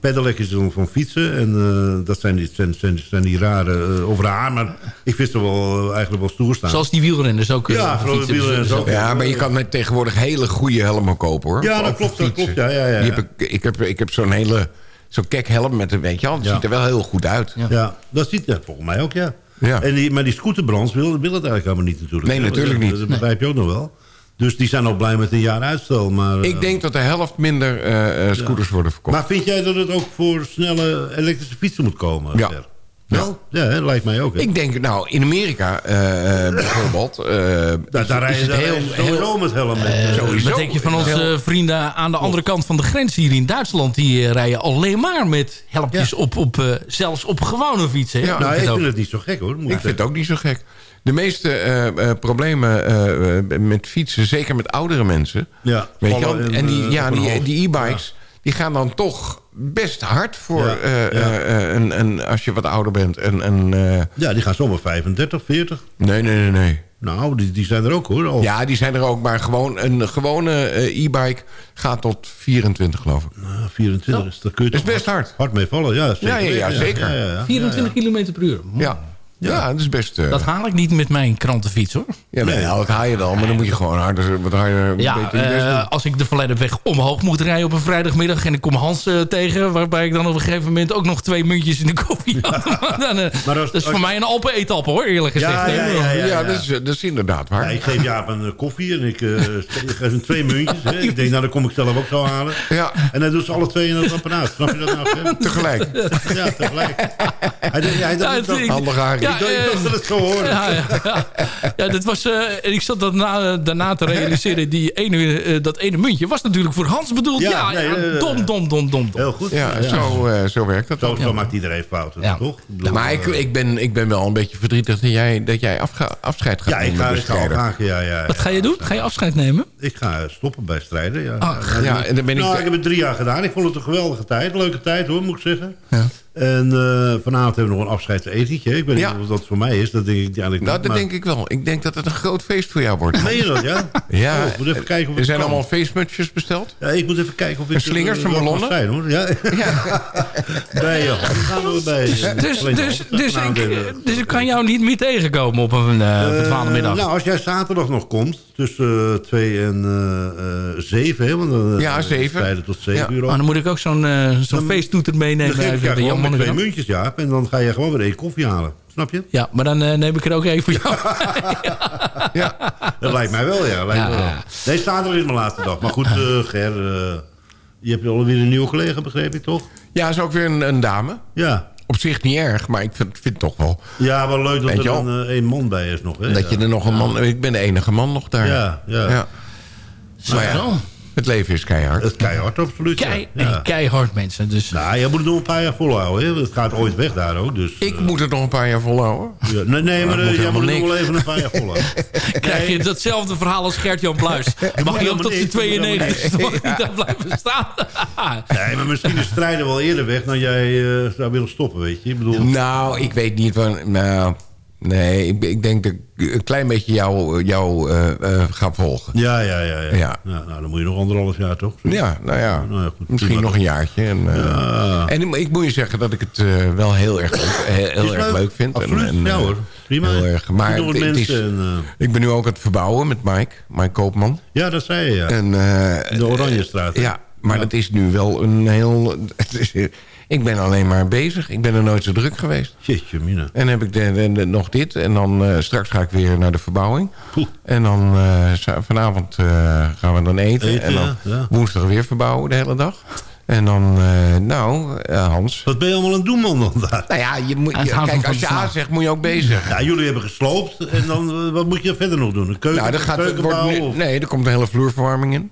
Pedelec is dan van fietsen. En eh, dat zijn die, zijn, zijn, zijn die rare, eh, of raar, maar ik vind ze wel eh, eigenlijk wel stoer staan. Zoals die wielrenners ook. eh, Ja, op de grote fiets hebben. wielrenners ook. Ja, maar je kan met tegenwoordig hele goede helmen kopen, hoor. Ja, dat klopt, dat fietsen. klopt, ja, ja, ja. Die heb ik, ik heb, ik heb zo'n hele... Zo'n kek helm met een, weet je wel, het Ja. ziet er wel heel goed uit. Ja. Ja, dat ziet ja, volgens mij ook, ja. Ja. En die, maar die scooterbrands wil, wil het eigenlijk helemaal niet natuurlijk. Nee, natuurlijk dat- niet. Dat begrijp je ook nog wel. Dus die zijn al blij met een jaar uitstel. Maar, eh, Ik denk dat de helft minder eh, eh, scooters worden verkocht. Maar vind jij dat het ook voor snelle elektrische fietsen moet komen? Ja. Wel? Ja, hè, lijkt mij ook. Hè? Ik denk, nou, in Amerika eh, eh, bijvoorbeeld... eh, daar, daar rijden daar heel, ze sowieso met helm. Sowieso. Wat denk je van onze vrienden aan de andere kant van de grens hier in Duitsland? Die rijden alleen maar met helmpjes op, op eh, zelfs op gewone fietsen. hè? Ja, nou, ik ook. vind het niet zo gek hoor. Moet Ik vind het ook niet zo gek. De meeste eh, eh, problemen met fietsen, zeker met oudere mensen... Ja, weet je en, en die, ja, die e-bikes... die gaan dan toch best hard voor Ja, eh, ja. eh, eh, een, een, als je wat ouder bent. En, en, eh, Ja, die gaan zomaar 35, 40. nee, nee, nee, nee. Nou, die, die zijn er ook hoor. Al. Ja, die zijn er ook, maar gewoon een gewone e-bike gaat tot 24, geloof ik. Nou, 24 is, daar kun je Dat is best hard. hard mee vallen. Ja, zeker. Ja, ja, zeker. Ja, ja, ja. 24 km per uur. Ja, ja. dat is best... eh, Dat haal ik niet met mijn krantenfiets hoor. ja, nee, nou, dat haal je dan, maar dan moet je gewoon harder, wat harder Ja, beter je best eh, doen. als ik de Verleidenweg omhoog moet rijden op een vrijdagmiddag... en ik kom Hans eh, tegen... waarbij ik dan op een gegeven moment ook nog twee muntjes in de koffie had. [LAUGHS] dan, eh, Maar als- dat is voor als- mij een Alpen-etappe hoor, eerlijk gezegd. Ja, ja, ja, Ja, ja. Dat, is, dat is inderdaad waar. Ja, ik geef Jaap een koffie en ik, eh, [LAUGHS] geef hem twee muntjes. Hè. Ik denk, nou, dan kom ik zelf ook zo halen. Ja, En hij doet ze alle twee in het apparaat. Snap je dat nou? Tegelijk. Ja, tegelijk. Hij, hij, het- dat- Handig. Ja, ik dacht- ik dacht eh, dat het zo hoorde. Ja, ja, ja. ja dat was, eh, en ik zat dat na, daarna te realiseren. Die ene, eh, dat ene muntje was natuurlijk voor Hans bedoeld. Ja, nee, eh, dom, dom, dom, dom, dom. Heel goed. Ja, Zo, eh, zo werkt dat Zo, ook. zo maakt iedereen fouten, Ja. toch? Ik bedoel, Maar ik, ik, ben, ik ben wel een beetje verdrietig dat jij, dat jij afga- afscheid gaat ja, ik nemen ga, ik ga ja, ja, Wat ga je doen? Ga je afscheid nemen? Ik ga stoppen bij strijden, ja. Ach, Ja, en dan ben ik... nou, ik heb het drie jaar gedaan. Ik vond het een geweldige tijd. Leuke tijd hoor, moet ik zeggen. Ja. En eh, vanavond hebben we nog een afscheidsetentje. Ik weet niet Ja. of dat voor mij is. Dat denk ik eigenlijk Nou, niet. dat maar- denk ik wel. Ik denk dat het een groot feest voor jou wordt. Meen je dat, ja? Ja, Oh, moet even kijken of er zijn allemaal feestmutsjes besteld. Ja, ik moet even kijken of ik... Slingers er, en eh, wel ballonnen? Zijn, hoor. Ja. bij je hand gaan we bij. Dus, dus, dus, ik, dus ik kan jou niet meer tegenkomen op een uh, Eh, middag. nou, als jij zaterdag nog komt, tussen 2 en 7, hè? Want dan, eh, Ja, zeven. Strijden tot 7 Ja. uur. maar dan moet ik ook zo'n eh, feesttoeter meenemen. Met twee muntjes, Jaap. En dan ga je gewoon weer één koffie halen. Snap je? Ja, maar dan eh, neem ik er ook even voor jou. [LAUGHS] Ja. Dat lijkt mij wel, ja. Lijkt Ja. me wel. Nee, zaterdag is mijn laatste dag. Maar goed, eh, Ger, eh, je hebt alweer een nieuwe collega, begreep ik toch? ja, is ook weer een, een dame. Ja. Op zich niet erg, maar ik vind, vind het toch wel... Ja, wel leuk dat er je eh, een man bij is nog. Hè? Dat je er nog een man... Ik ben de enige man nog daar. Ja, ja. Maar ja, Zo. Het leven is keihard. Het keihard, absoluut. Kei, ja. nee, keihard mensen. Dus, Nou, je moet het nog een paar jaar volhouden. Hè? Het gaat ooit weg daar ook. Dus, Ik moet het nog een paar jaar volhouden. ja, nee, nee, maar dat eh, moet jij moet het nog wel even een paar jaar volhouden. [LAUGHS] krijg je datzelfde verhaal als Gert-Jan Bluis. Dan mag je ook tot zijn 92 mag je daar blijven staan. [LAUGHS] Nee, maar misschien is strijden wel eerder weg dan jij eh, zou willen stoppen, weet je. Ik bedoel, Nou, ik weet niet waar... Nou, nee, ik, ik denk dat ik een klein beetje jou, jou eh, eh, ga volgen. ja, ja, ja. ja. Ja. Nou, nou, dan moet je nog anderhalf jaar, toch? Ja, nou ja. Nou ja, goed, misschien nog een jaartje. En, eh, Ja. en ik- ik moet je zeggen dat ik het wel heel erg, leuk- heel, erg leuk. leuk vind. Absoluut, En, ja eh, hoor. Prima. Heel erg. Maar het, is, mensen en, ik ben nu ook aan het verbouwen met Mike. Mike Koopman. ja, dat zei je, ja. En, de Oranjestraat. Ja, maar dat is nu wel een heel... [LAUGHS] ik ben alleen maar bezig. Ik ben er nooit zo druk geweest. Jeetje, mina. En heb ik de, de- de- nog dit. En dan eh, straks ga ik weer naar de verbouwing. Poeh. En dan eh, vanavond eh, gaan we dan eten. Eten, en dan ja, ja. woensdag weer verbouwen de hele dag. En dan, eh, nou, eh, Hans. Wat ben je allemaal aan het doen, man, dan daar? Nou ja, je moet, je- kijk, als je de A zegt, moet je ook bezig. Ja, jullie hebben gesloopt. En dan, wat moet je verder nog doen? Een keuken, Nou, gaat, wordt nu- nee, er komt een hele vloerverwarming in.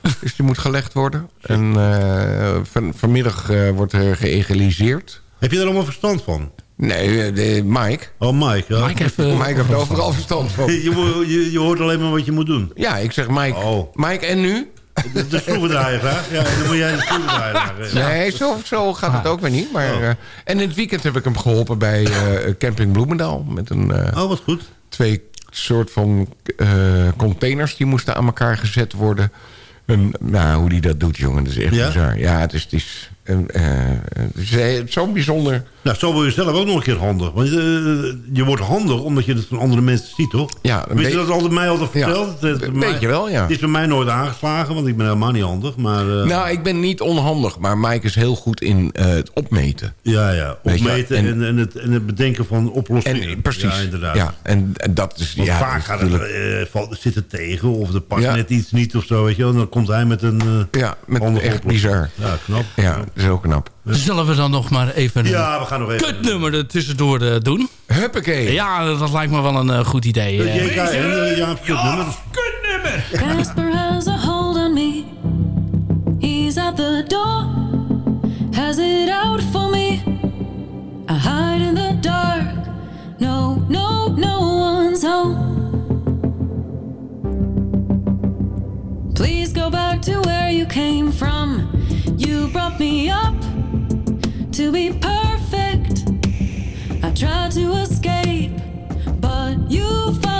[LAUGHS] dus die moet gelegd worden. En eh, van, vanmiddag eh, wordt er geëgaliseerd. Heb je er allemaal verstand van? Nee, eh, de, Mike. Oh, Mike. Ja. Mike heeft, Mike heeft overal verstand van. [LAUGHS] je, je, je hoort alleen maar wat je moet doen. Ja, ik zeg Mike. Oh. Mike, en nu? De, de schroevendraaier graag. Ja, dan moet jij de schroevendraaier. Nee, zo, zo gaat het ook weer niet. Maar, Oh. eh, en in het weekend heb ik hem geholpen bij eh, Camping Bloemendaal. Met een, eh, Oh, wat goed. twee soort van eh, containers die moesten aan elkaar gezet worden. En, nou, hoe die dat doet, jongen, dat is echt Ja? bizar. Ja, het is, het is, eh, eh, het is zo'n bijzonder Nou, zo word je zelf ook nog een keer handig. Want eh, je wordt handig omdat je het van andere mensen ziet, toch? Ja, een Weet je dat altijd mij altijd Ja, verteld? Het is bij een mij- beetje wel, ja. Het is bij mij nooit aangeslagen, want ik ben helemaal niet handig. Maar, eh, Nou, ik ben niet onhandig, maar Mike is heel goed in eh, het opmeten. ja, ja. Opmeten en- en, en, het, en het bedenken van oplossingen. En, precies. Ja, inderdaad. Ja, en, en dat is... Want ja, vaak gaat natuurlijk- valt, zit het tegen of er past Ja. net iets niet of zo, weet je wel. En dan komt hij met een ja, met echt oplossing. bizar. Ja, knap. Ja, dat is heel knap. Zullen we dan nog maar even Ja, een we gaan nog even... kutnummer er tussendoor eh, doen? Huppakee. Ja, dat lijkt me wel een eh, goed idee. De eh. JKN, eh, ja, kutnummer. Casper has a hold on me. He's at the door. Has it out for me. I hide in the dark. No, no, no one's home. Please go back to where you came from. You brought me up to be perfect. I tried to escape, but you follow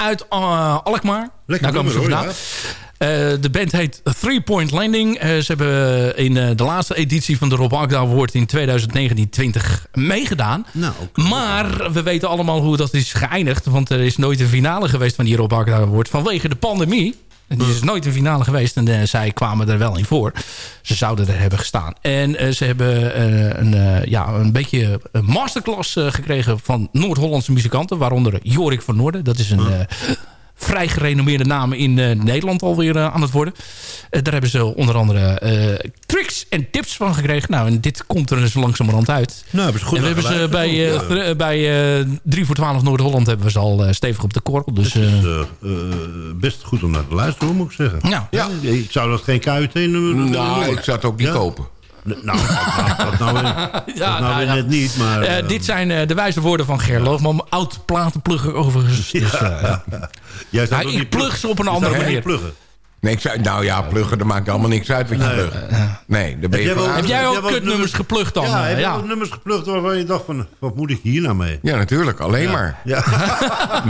uit uh, Alkmaar. Lekker Daar komen ze vandaan. Eh, de band heet Three Point Landing. Eh, ze hebben in eh, de laatste editie van de Rob Agda Award in 2019-20 meegedaan. Nou, Maar we weten allemaal hoe dat is geëindigd. Want er is nooit een finale geweest van die Rob Agda Award vanwege de pandemie. Die is nooit een finale geweest en eh, zij kwamen er wel in voor. Ze zouden er hebben gestaan. En eh, ze hebben eh, een, ja, een beetje een masterclass gekregen van Noord-Hollandse muzikanten. Waaronder Jorik van Noorden. Dat is een vrij gerenommeerde namen in eh, Nederland alweer eh, aan het worden. Eh, daar hebben ze onder andere eh, tricks en tips van gekregen. Nou, en dit komt er dus langzamerhand uit. Nou, hebben ze goed en we hebben ze bij, bij eh, 3 voor 12 Noord-Holland hebben we ze al stevig op de korrel. Dus, Het is best goed om naar te luisteren, hoor, moet ik zeggen. Ja. Ik zou dat geen KUT-nummer... Nou, ik zou het ook niet kopen. Nou, dat, dat nou weer, [LAUGHS] dat nou nou weer ja. net niet, maar... Eh, eh, dit zijn eh, de wijze woorden van Ger Loogman. Oud platenplugger overigens. Dus, eh, ja. Jij zou Ja, ook ik niet plug ze op een andere manier. pluggen. Nee, ik zou, nou ja, pluggen, dat maakt allemaal niks uit wat je Nee. plugt. Nee, daar ben je jij. Heb jij ook kutnummers geplukt dan? Ja, eh, heb je ja. ook nummers geplukt waarvan je dacht van... Wat moet ik hier nou mee? Ja, natuurlijk. Alleen maar. Ja.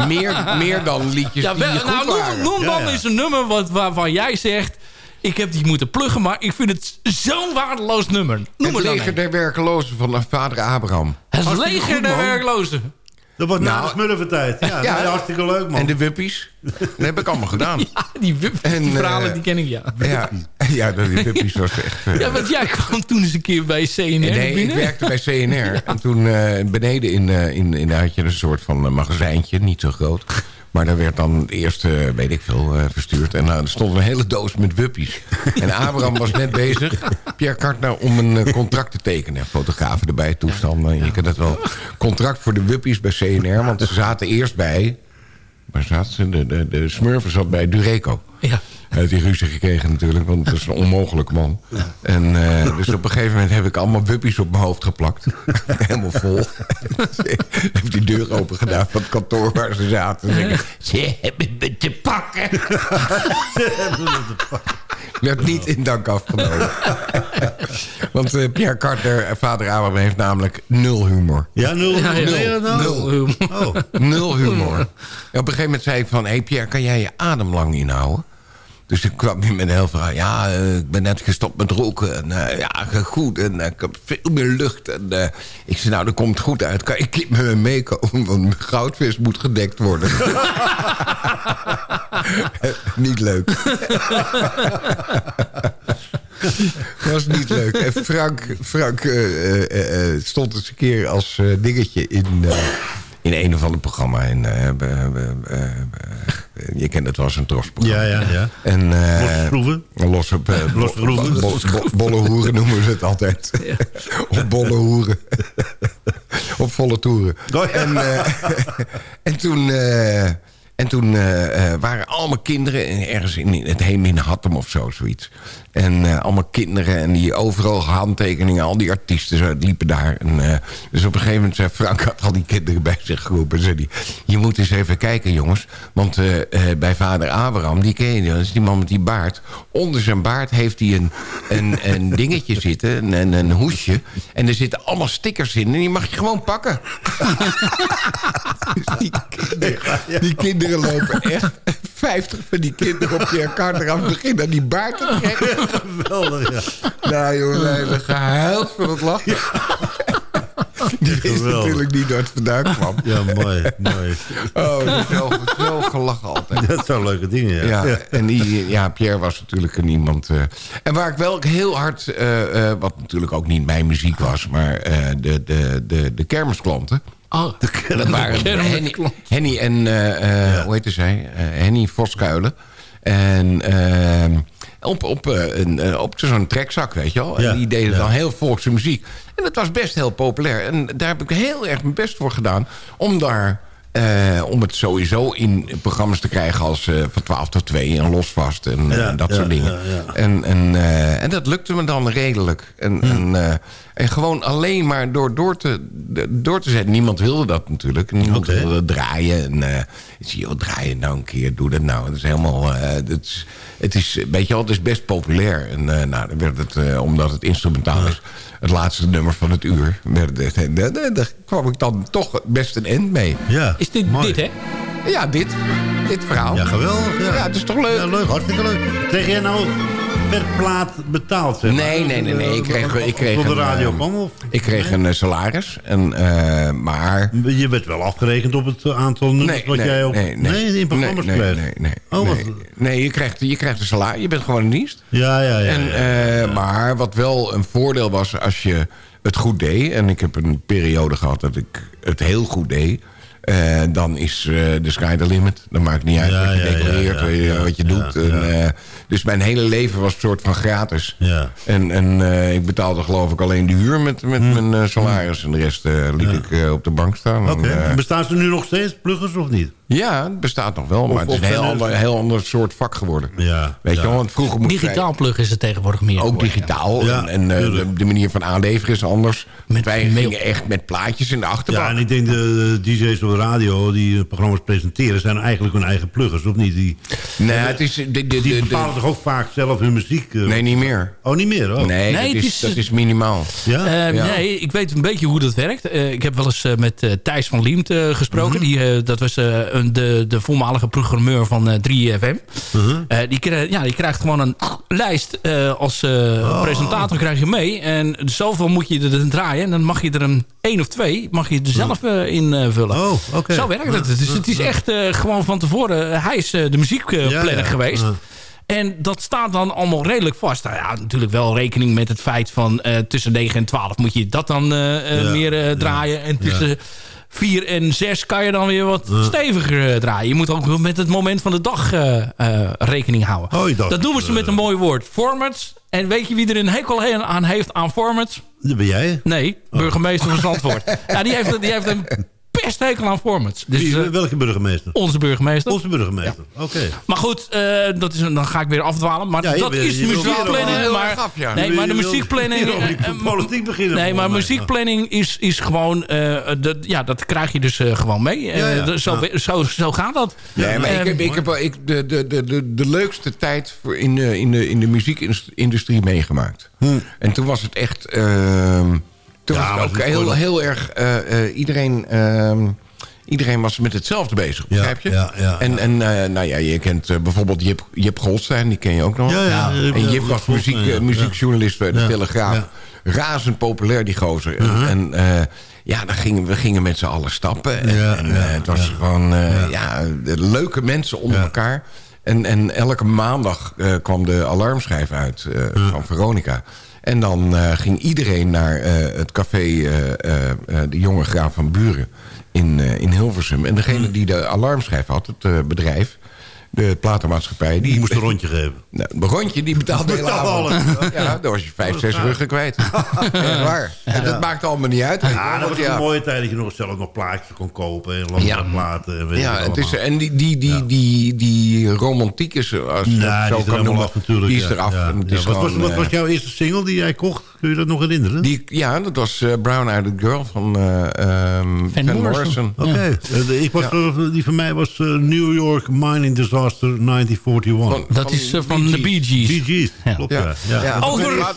Meer, meer dan liedjes Ja, die wel, goed nou, noem, waren. noem dan Ja, ja. eens een nummer wat, waarvan jij zegt... ik heb die moeten pluggen, maar ik vind het zo'n waardeloos nummer. Noem Het leger der werkelozen van de vader Abraham. Het Hartstikke leger goed, der werklozen. Dat was na Nou, de smurfentijd. Ja, [LAUGHS] ja. hartstikke leuk, man. En de wuppies. Dat heb ik allemaal gedaan. [LAUGHS] Ja, die, wup- En, die verhalen eh, die ken ik, ja. Ja, ja dat- die wuppies was echt... eh, Ja, want jij kwam toen eens een keer bij CNR Nee, ik binnen. werkte bij CNR. [LAUGHS] En toen eh, beneden in, eh in, in had je een soort van eh, magazijntje, niet zo groot. Maar daar werd dan het eerste, weet ik veel, eh, verstuurd. En nou, er stond een hele doos met wuppies. En Abraham was net bezig, Pierre Kartner, om een eh, contract te tekenen. Fotografen erbij, toestanden, je kent het wel. Contract voor de wuppies bij CNR, want ze zaten eerst bij... Waar zaten ze? De, de, de zat bij Dureco. Ja. Hij heeft die ruzie gekregen natuurlijk, want het is een onmogelijk man. En eh, dus op een gegeven moment heb ik allemaal wuppies op mijn hoofd geplakt. [LAUGHS] Helemaal vol. [LAUGHS] heb die deur open gedaan van het kantoor waar ze zaten. En zeg ik, ze hebben me te pakken. [LAUGHS] Werd niet in dank afgenomen. want eh, Pierre Carter, eh, vader Abraham, heeft namelijk nul humor. Ja, nul. Ja, ja. Nee, nou. Nul. Oh. Nul humor. En op een gegeven moment zei ik van... Hé hey Pierre, kan jij je adem lang inhouden? Dus ik kwam hier met heel verhaal. Ja, eh, ik ben net gestopt met roken. En eh, ja, goed. En eh, ik heb veel meer lucht. En ik zei, nou, dat komt goed uit. Kan ik met me meekomen? Want mijn goudvis moet gedekt worden. [LAUGHS] niet leuk. [LAUGHS] Was niet leuk. En Frank, Frank stond eens een keer als dingetje in, in een of ander programma. In, eh, be- je kent het wel als een trosprogramma. Ja, ja, ja. En, eh, Losse eh, Losse bolle hoeren noemen ze het altijd. [LAUGHS] [LAUGHS] op bolle hoeren. [LAUGHS] op volle toeren. Oh. En, eh, en toen... eh, en toen eh, eh, waren allemaal kinderen in- ergens in, in het Heem in Hattem of zo, zoiets. En eh, allemaal kinderen en die overal handtekeningen, al die artiesten zo, liepen daar. En, eh, dus op een gegeven moment zei Frank had al die kinderen bij zich geroepen. En zei die, je moet eens even kijken jongens. Want eh, bij vader Abraham, die ken je, dat is die man met die baard. Onder zijn baard heeft hij een, een, een dingetje zitten, een, een, hoesje. En er zitten allemaal stickers in en die mag je gewoon pakken. [LAUGHS] Die, kinderen, die kinderen lopen echt 50 van die kinderen op Pierre Carter af beginnen aan die baard te trekken. Geweldig, ja. Nou jongen, wij hebben gehuild van het lachen. Die wist geweldig. natuurlijk niet dat het vandaan kwam. Ja, mooi, mooi. Oh, dat is zo, zo gelachen altijd. Dat zijn leuke dingen, ja. Ja, en die, ja, Pierre was natuurlijk een iemand... eh, en waar ik wel heel hard... eh, eh, wat natuurlijk ook niet mijn muziek was... maar eh, de, de, de, de kermisklanten... Oh, Dat waren Henny, Henny en... eh, eh, Hoe heette zij? Eh, Henny Voskuilen. En... ehm, op, op, een, op zo'n trekzak, weet je wel. En die deden dan heel volkse muziek. En dat was best heel populair. En daar heb ik heel erg mijn best voor gedaan... om daar... eh, om het sowieso in programma's te krijgen als eh, van 12 tot 2 en losvast en eh, Ja, dat ja, soort dingen. ja. En, en, en dat lukte me dan redelijk. En, Hm. en, en gewoon alleen maar door, door, te, door te zetten. Niemand wilde dat natuurlijk. Niemand Oké. wilde draaien. En, ik zie, joh, draai nou een keer. Doe dat nou. Dat is helemaal... dat is, het is, weet je wel, het is best populair. En eh, nou, dan werd het, eh, omdat het instrumentaal is... het laatste nummer van het uur... Werd het, en, daar- daar kwam ik dan toch best een end mee. Ja, Is dit mooi. dit, hè? Ja, dit. Dit verhaal. Ja, geweldig. Ja, Ja, het is toch leuk? Ja, leuk, hartstikke leuk. Kreeg jij nou per plaat betaald? Zeg? Nee, nee, nee, nee. Ik kreeg, ik kreeg Door de een, radio eh, kwam? Ik kreeg een eh, salaris. En, eh, maar... Je werd wel afgerekend op het aantal nummers Nee, wat nee, jij op... nee, nee. in programma's nee, kreeg? nee, nee, Oh, nee. wat- Nee, je krijgt, je krijgt een salaris. Je bent gewoon in dienst. Ja, ja, ja. en, ja. Maar wat wel een voordeel was als je het goed deed... en ik heb een periode gehad dat ik het heel goed deed... eh, dan is eh, de sky the limit. Dan maakt niet uit Ja, wat je ja, ja, declareert, ja, eh, wat je doet. En, dus mijn hele leven was een soort van gratis. Ja. En, en ik betaalde geloof ik alleen de huur met, met mijn eh, salaris. En de rest liet ik op de bank staan. En, Bestaan ze nu nog steeds, pluggers of niet? Ja, het bestaat nog wel, maar Of- het is een heel er- ander, heel ander soort vak geworden. Ja. Weet ja. je wel, want vroeger moest Digitaal plug is het tegenwoordig meer. Ook geworden, digitaal. Ja, en en eh, de, de manier van aanleveren is anders. Met Wij mail. gingen echt met plaatjes in de achterbak. Ja, en ik denk de, de DJ's op de radio die programma's presenteren... zijn eigenlijk hun eigen pluggers, of niet? Die, nee, het is... De, de, de, die de- bepalen toch ook vaak zelf hun muziek? eh? nee, niet meer. Oh, niet meer? Oh. Nee, Nee, dat, het is, is- dat is minimaal. Ja? Eh, Ja. Nee, ik weet een beetje hoe dat werkt. Eh, ik heb wel eens met Thijs van Liemt gesproken. Mhm. die, eh, dat was eh, een- de, de voormalige programmeur van eh, 3FM. Mhm. Eh, die, krijgt- ja, die krijgt gewoon een lijst. eh, als eh, Oh. presentator krijg je mee. En zoveel moet je er dan draaien. En dan mag je er een één of twee mag je er zelf eh, in eh, vullen. Oh, oké. Zo werkt het. Dus het is echt eh, gewoon van tevoren. hij is eh, de muziekplanner Ja, ja. geweest. En dat staat dan allemaal redelijk vast. Nou ja, natuurlijk wel rekening met het feit van eh, tussen 9 en 12 moet je dat dan eh, eh, Ja, meer eh, ja, draaien. En tussen 4 en 6 kan je dan weer wat Ja. steviger eh, draaien. Je moet ook met het moment van de dag eh, eh, rekening houden. Oh, dacht, dat noemen ze met een mooi woord. Formats. En weet je wie er een hekel he- aan heeft aan formats? Dat ben jij? Nee, burgemeester van Zandvoort. [LAUGHS] ja, die, heeft, die heeft een pesthekel aan formats. Dus, Wie- eh, welke burgemeester? onze burgemeester. Onze burgemeester, oké. Maar goed, eh, dat is, dan ga ik weer afdwalen. Maar Ja, dat bent- is muziekplanning. Maar, erg af, ja. Nee, maar de muziekplanning... eh, politiek beginnen, Nee, maar muziekplanning is, is gewoon... eh, dat, ja, dat krijg je dus eh, gewoon mee. Ja, ja. de- zo, Ja. zo, zo gaat dat. Nee, maar ik Eh, heb, ik heb wel- ik, de, de, de, de, de leukste tijd voor in, de, in, de, in de muziekindustrie meegemaakt. En toen was het echt... ehm, toen Ja, was ook heel, gewoon- heel erg... eh, eh, iedereen, ehm, iedereen was met hetzelfde bezig, begrijp je? ja, ja, en en eh, nou ja, je kent bijvoorbeeld Jip, Jip Goldstein, die ken je ook nog. Ja, ja, ja, En ja, Jip was muziek, muziekjournalist bij de Telegraaf. ja. Razend populair, die gozer. En, en eh, ja, dan gingen, we gingen met z'n allen stappen. En, Ja, en, ja, eh, het was ja. gewoon eh, ja. leuke mensen onder Ja. elkaar. En, en elke maandag eh, kwam de alarmschijf uit eh, van Veronica. En dan eh, ging iedereen naar eh, het café eh, De Jonge Graaf van Buren in, in Hilversum. En degene die de alarmschijf had, het bedrijf, de platenmaatschappij... Die, Die moest een [LAUGHS] rondje geven. nou, een rondje, die betaalde avond. alles. Ja, daar was je vijf, zes ruggen kwijt. [LAUGHS] Waar. En dat maakte allemaal niet uit. Ja, dat was een mooie tijd dat je nog zelf nog plaatjes kon kopen. En langere Ja. platen. En weet Ja, het is, en die, die, die, die, die romantiek is, als Nee, zo is er kan noemen, natuurlijk. die is eraf. Wat eh, was jouw eerste single die jij kocht? Kun je dat nog herinneren? die, ja, dat was eh, Brown Eyed Girl van eh, ehm, Van, Morrison. Morrison. Oké. Eh, ik was, Ja. Die van mij was eh, New York Mining Disaster 1941. Van- dat is eh, van de Bee Gees. Bee Gees, Ja. klopt. Over-.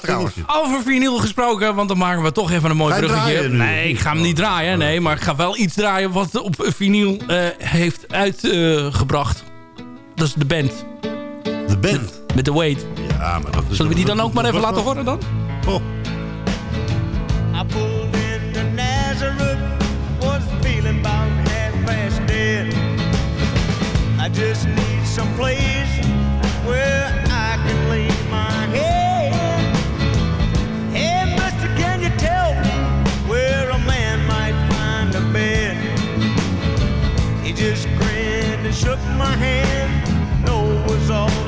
Over vinyl gesproken, want dan maken we toch even een mooi bruggetje. Nee, ik ga hem niet draaien. Nee, maar ik ga wel iets draaien wat op vinyl eh, heeft uitgebracht. dat is de band. De band? Met The Weight. Ja, maar dat is... Zullen we die dan ook maar even laten horen dan? Oh. I pulled into Nazareth, was feeling about half-past dead. I just need some place where I can lay my head. Hey, mister, can you tell me where a man might find a bed? He just grinned and shook my hand, no was all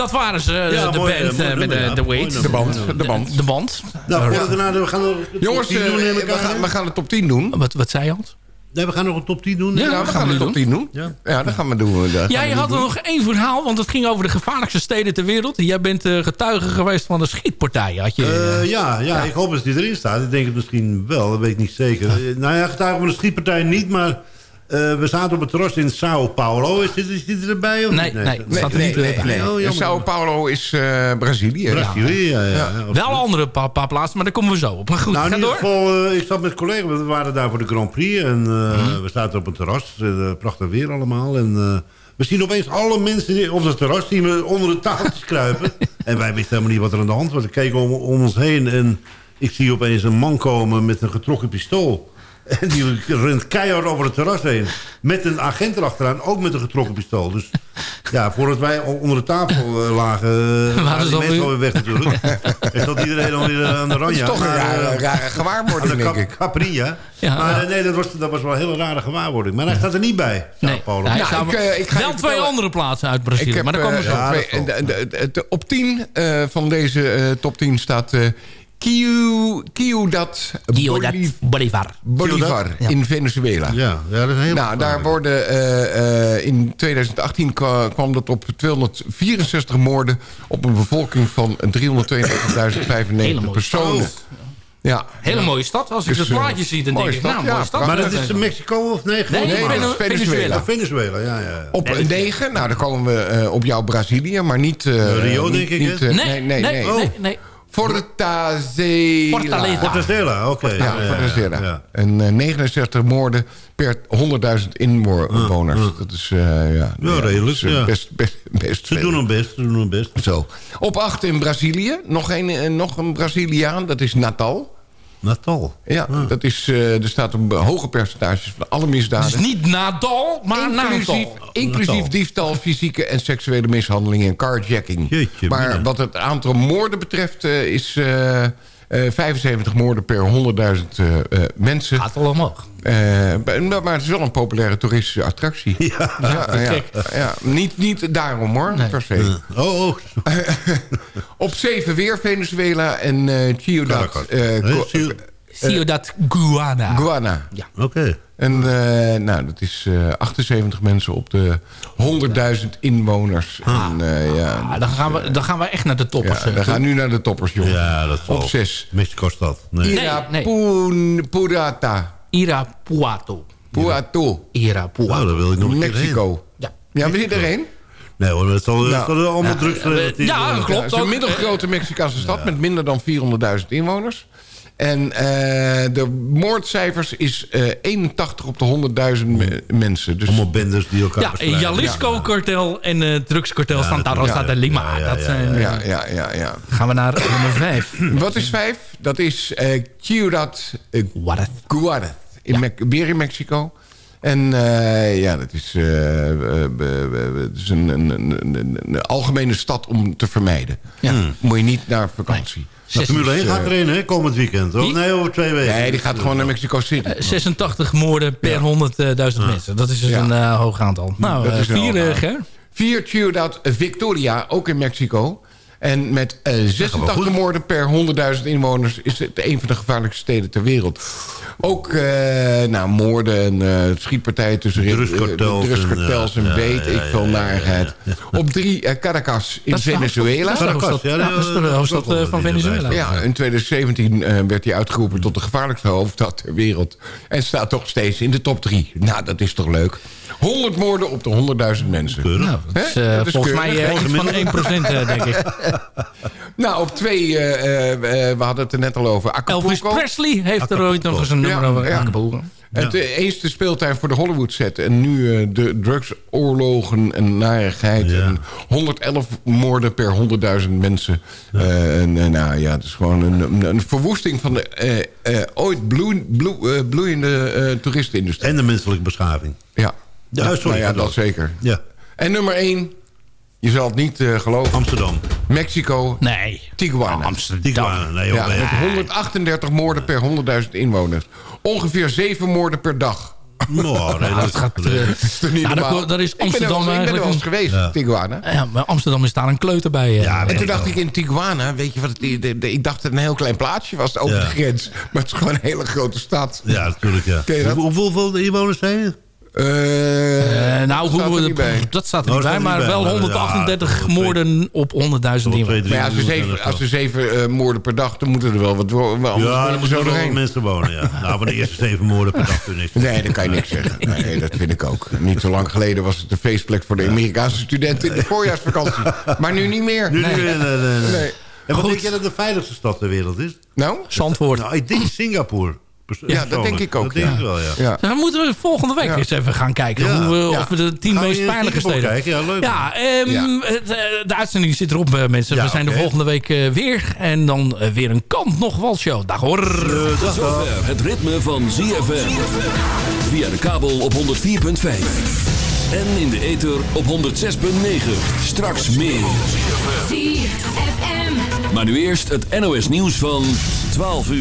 dat waren ze, Ja, de mooi, band eh, mooi eh, met nummer, de, ja. de. De band, de band. De band. Nou, Eh, we gaan nog de Jongens, top 10 doen, eh, we, aan, gaan, we gaan de top 10 doen. Wat, wat zei je, Hans? Nee, we gaan nog een top 10 doen. Ja, we gaan de top doen. 10 doen. Ja. Ja, dat gaan we doen. Dat gaan Jij we had doen. nog één verhaal, want het ging over de gevaarlijkste steden ter wereld. Jij bent eh, getuige geweest van de schietpartij. Had je, Eh, ja, ja, ik hoop dat die erin staat. Ik denk het misschien wel, dat weet ik niet zeker. Eh, Nou ja, getuige van de schietpartij niet, maar... eh, we zaten op het terras in Sao Paulo. Is dit, is dit erbij? Of Nee, niet? nee, Nee, staat er niet nee. Oh. Sao Paulo is eh, Brazilië. Brazilië, ja. ja, ja. Wel andere pa paar plaatsen, maar daar komen we zo op. Maar goed, Nou, in ga ieder door. geval, eh, ik zat met collega's, we waren daar voor de Grand Prix. En eh, Mhm. we zaten op een terras, prachtig weer allemaal. En eh, we zien opeens alle mensen die- op het terras zien we onder de tafeltjes kruipen. [LAUGHS] en wij wisten helemaal niet wat er aan de hand was. Ik keek om, om ons heen en ik zie opeens een man komen met een getrokken pistool. En [LAUGHS] die rent keihard over het terras heen. Met een agent erachteraan, ook met een getrokken pistool. Dus ja, voordat wij onder de tafel eh, lagen, eh, [LAUGHS] waren ze die mensen weer- alweer weg natuurlijk. [LAUGHS] en zat iedereen alweer aan de Dat ranja. is toch een rare, eh, rare gewaarwording, denk ik. Capria. Ja. maar eh, nee, dat was, dat was wel een hele rare gewaarwording. Maar hij staat er niet bij, Nee, Paulo. hij Nou, ik, eh, ik ga wel twee andere plaatsen uit Brazilië, maar daar komen eh, dat de- op 10 eh, van deze eh, top 10 staat Ciudad Boliv- Bolivar. Bolivar Ja. in Venezuela. Ja, ja, dat is een hele Nou, daar worden eh, eh, in 2018 kwa- kwam dat op 264 moorden op een bevolking van 332.095 Hele mooie personen. stad. Ja. Hele mooie stad. Als ik Dus, het eh, plaatje zie, dan denk ik, nou, ja, stad. Maar dat is Mexico of nee? Nee, Venezuela. Venezuela. Oh, Venezuela, ja, ja. Op 9, nou dan komen we eh, op jouw Brazilië, maar niet... eh, Rio, niet- denk ik, niet, Nee, nee, nee, nee. nee, nee, nee. Fortaleza. Fortaleza. Fortaleza, oké. Ja, Fortaleza. ja. En eh, 69 moorden per 100.000 inwoners. Dat is, eh, ja, Ja, redelijk, is, eh, ja. Best, best, best Ze veel. doen hun best, ze doen hun best. Zo. Op 8 in Brazilië. Nog een, eh, nog een Braziliaan. Dat is Natal. Natal. Ja, dat is, eh, er staat een hoge percentage van alle misdaden. Het is niet Nadal, maar Inclusief, Natal. inclusief Natal. diefstal, fysieke en seksuele mishandeling en carjacking. Jeetje, maar wat het aantal moorden betreft eh, is eh, eh, 75 moorden per 100.000 eh, eh, mensen. Gaat al omhoog. Eh, maar het is wel een populaire toeristische attractie. Ja, ja, ja, ja. Niet, niet daarom hoor, per se. Oh, oh. [LAUGHS] Op 7 weer Venezuela en eh Ciudad. Caracas. Eh, Ciudad Guana. Guana. Ja. Oké. En eh, nou, dat is eh 78 mensen op de 100.000 inwoners. En, eh, ja, Ah, dan, gaan we, dan gaan we echt naar de toppers. ja, eh, we gaan nu naar de toppers, jongen. Ja, dat Op zes. Mexico-stad. Nee. Ira nee. Irapuato. Puato. Irapuato. Nou, daar wil ik nog. Mexico. Ja. Ja, wil je erheen? Nee hoor, het zal, het Nou, allemaal ja, drugs ja, worden. klopt. Ja, het is een middelgrote Mexicaanse stad met minder dan 400.000 inwoners. En eh, de moordcijfers is eh 81 op de 100.000 me- mensen. Dus Allemaal bendes die elkaar Ja. Jalisco-kartel en eh drugskartel Ja, Santa Rosa ja, de Lima. ja, ja, dat ja, zijn, eh, ja, ja, ja, ja. Gaan we naar nummer 5. [CLEARS THROAT] Wat is vijf? Dat is eh Ciudad eh, Guarez. In weer in Mexico. En eh, ja, dat is, eh, eh, eh, het is een, een, een, een- een algemene stad om te vermijden. Ja. Moet je niet naar vakantie. Nou, Formule 1 gaat erin, hè, komend weekend. Wie? Nee, over twee weken. Nee, die gaat gewoon naar Mexico City. Eh, 86 moorden per 100.000 mensen. Dat is dus Ja. een eh, hoog aantal. Nou, Dat eh, is vier, eh, aantal. Ger? Vier Ciudad Victoria, ook in Mexico. En met eh, wel 86 goed. moorden per 100.000 inwoners... is het een van de gevaarlijkste steden ter wereld. Ook eh, nou, moorden en eh, schietpartijen tussen eh, Drugskartels en, weet ik veel narigheid. Op drie eh, Caracas in Venezuela. hoofdstad- dat is de hoofdstad- Ja, dat is de hoofdstad eh, van Venezuela. Ja, in 2017 eh, werd hij uitgeroepen tot de gevaarlijkste hoofdstad ter wereld. En staat toch steeds in de top drie. Nou, dat is toch leuk. 100 moorden op de 100.000 mensen. Nou, dat is, eh, Dat is volgens mij keurig. eh, iets van 1% eh, denk ik. [LAUGHS] [LAUGHS] Nou, op twee, eh, eh, eh, we hadden het er net al over. Acapulco. Elvis Presley heeft er ooit nog eens een nummer Ja, over ja. Het eens de speeltuin voor de Hollywood set. En nu de drugsoorlogen en narigheid. Ja. En 111 moorden per 100.000 mensen. Eh, en, nou ja, het is gewoon een, een, verwoesting van de eh, eh, ooit bloe- eh, bloeiende eh, toeristenindustrie. En de menselijke beschaving. Ja, Ja, ja, sorry, nou ja dat zeker. Ja, En nummer 1, je zal het niet eh, geloven. Amsterdam. Mexico, Nee. Tijuana. Amsterdam. Tijuana. Nee, joh, Ja, nee. met 138 moorden per 100.000 inwoners. Ongeveer 7 moorden per dag. Nou, nee, Nou, dat gaat... eh, is toch niet nou, normaal? daar- daar is Ik ben er wel Amsterdam eens- Ik ben er wel eens geweest, Ja. Tijuana. Ja, maar Amsterdam is daar een kleuter bij. eh. Ja, En toen dacht ik in Tijuana, weet je wat, het, de- de- ik dacht dat het een heel klein plaatsje was over Ja. de grens. Maar het is gewoon een hele grote stad. Ja, natuurlijk, ja. Hoe- Hoeveel inwoners zijn er? Eh, Eh, nou, dat staat hoe, er niet bij. dat staat er Oh, niet dat bij, staat er maar wel bij. 138 Ja, moorden op 100.000 Twee, inwoners. Maar ja, als er zeven, en als er zeven eh, moorden per dag, dan moeten er wel wat Ja, er er moeten zo wel mensen wonen, ja. Nou, van de eerste zeven moorden per dag kun je niks. Nee, dat kan je niks zeggen. Nee, dat vind ik ook. Niet zo lang geleden was het de feestplek voor de Amerikaanse studenten in de voorjaarsvakantie. Maar nu niet meer. Nu, nee. nee, nee, nee. Nee. En wat Goed. denk jij dat de veiligste stad ter wereld is? Nou? Zandvoort. Nou, ik denk Singapore. Ja, dat denk ik ook, Dat denk ik wel, ja. Ja. Dan moeten we volgende week Ja. eens even gaan kijken Ja. hoe we, Ja. of we de tien meest veilige Singapore steden... kijken? Ja, leuk. Ja, ehm, eh, de uitzending zit erop, eh, mensen. Ja, we zijn de volgende week eh, weer. En dan weer een kant nog walshow. Dag hoor. Zover het ritme van ZFM. Via de kabel op 104.5. En in de ether op 106.9. Straks meer. Maar nu eerst het NOS nieuws van 12 uur.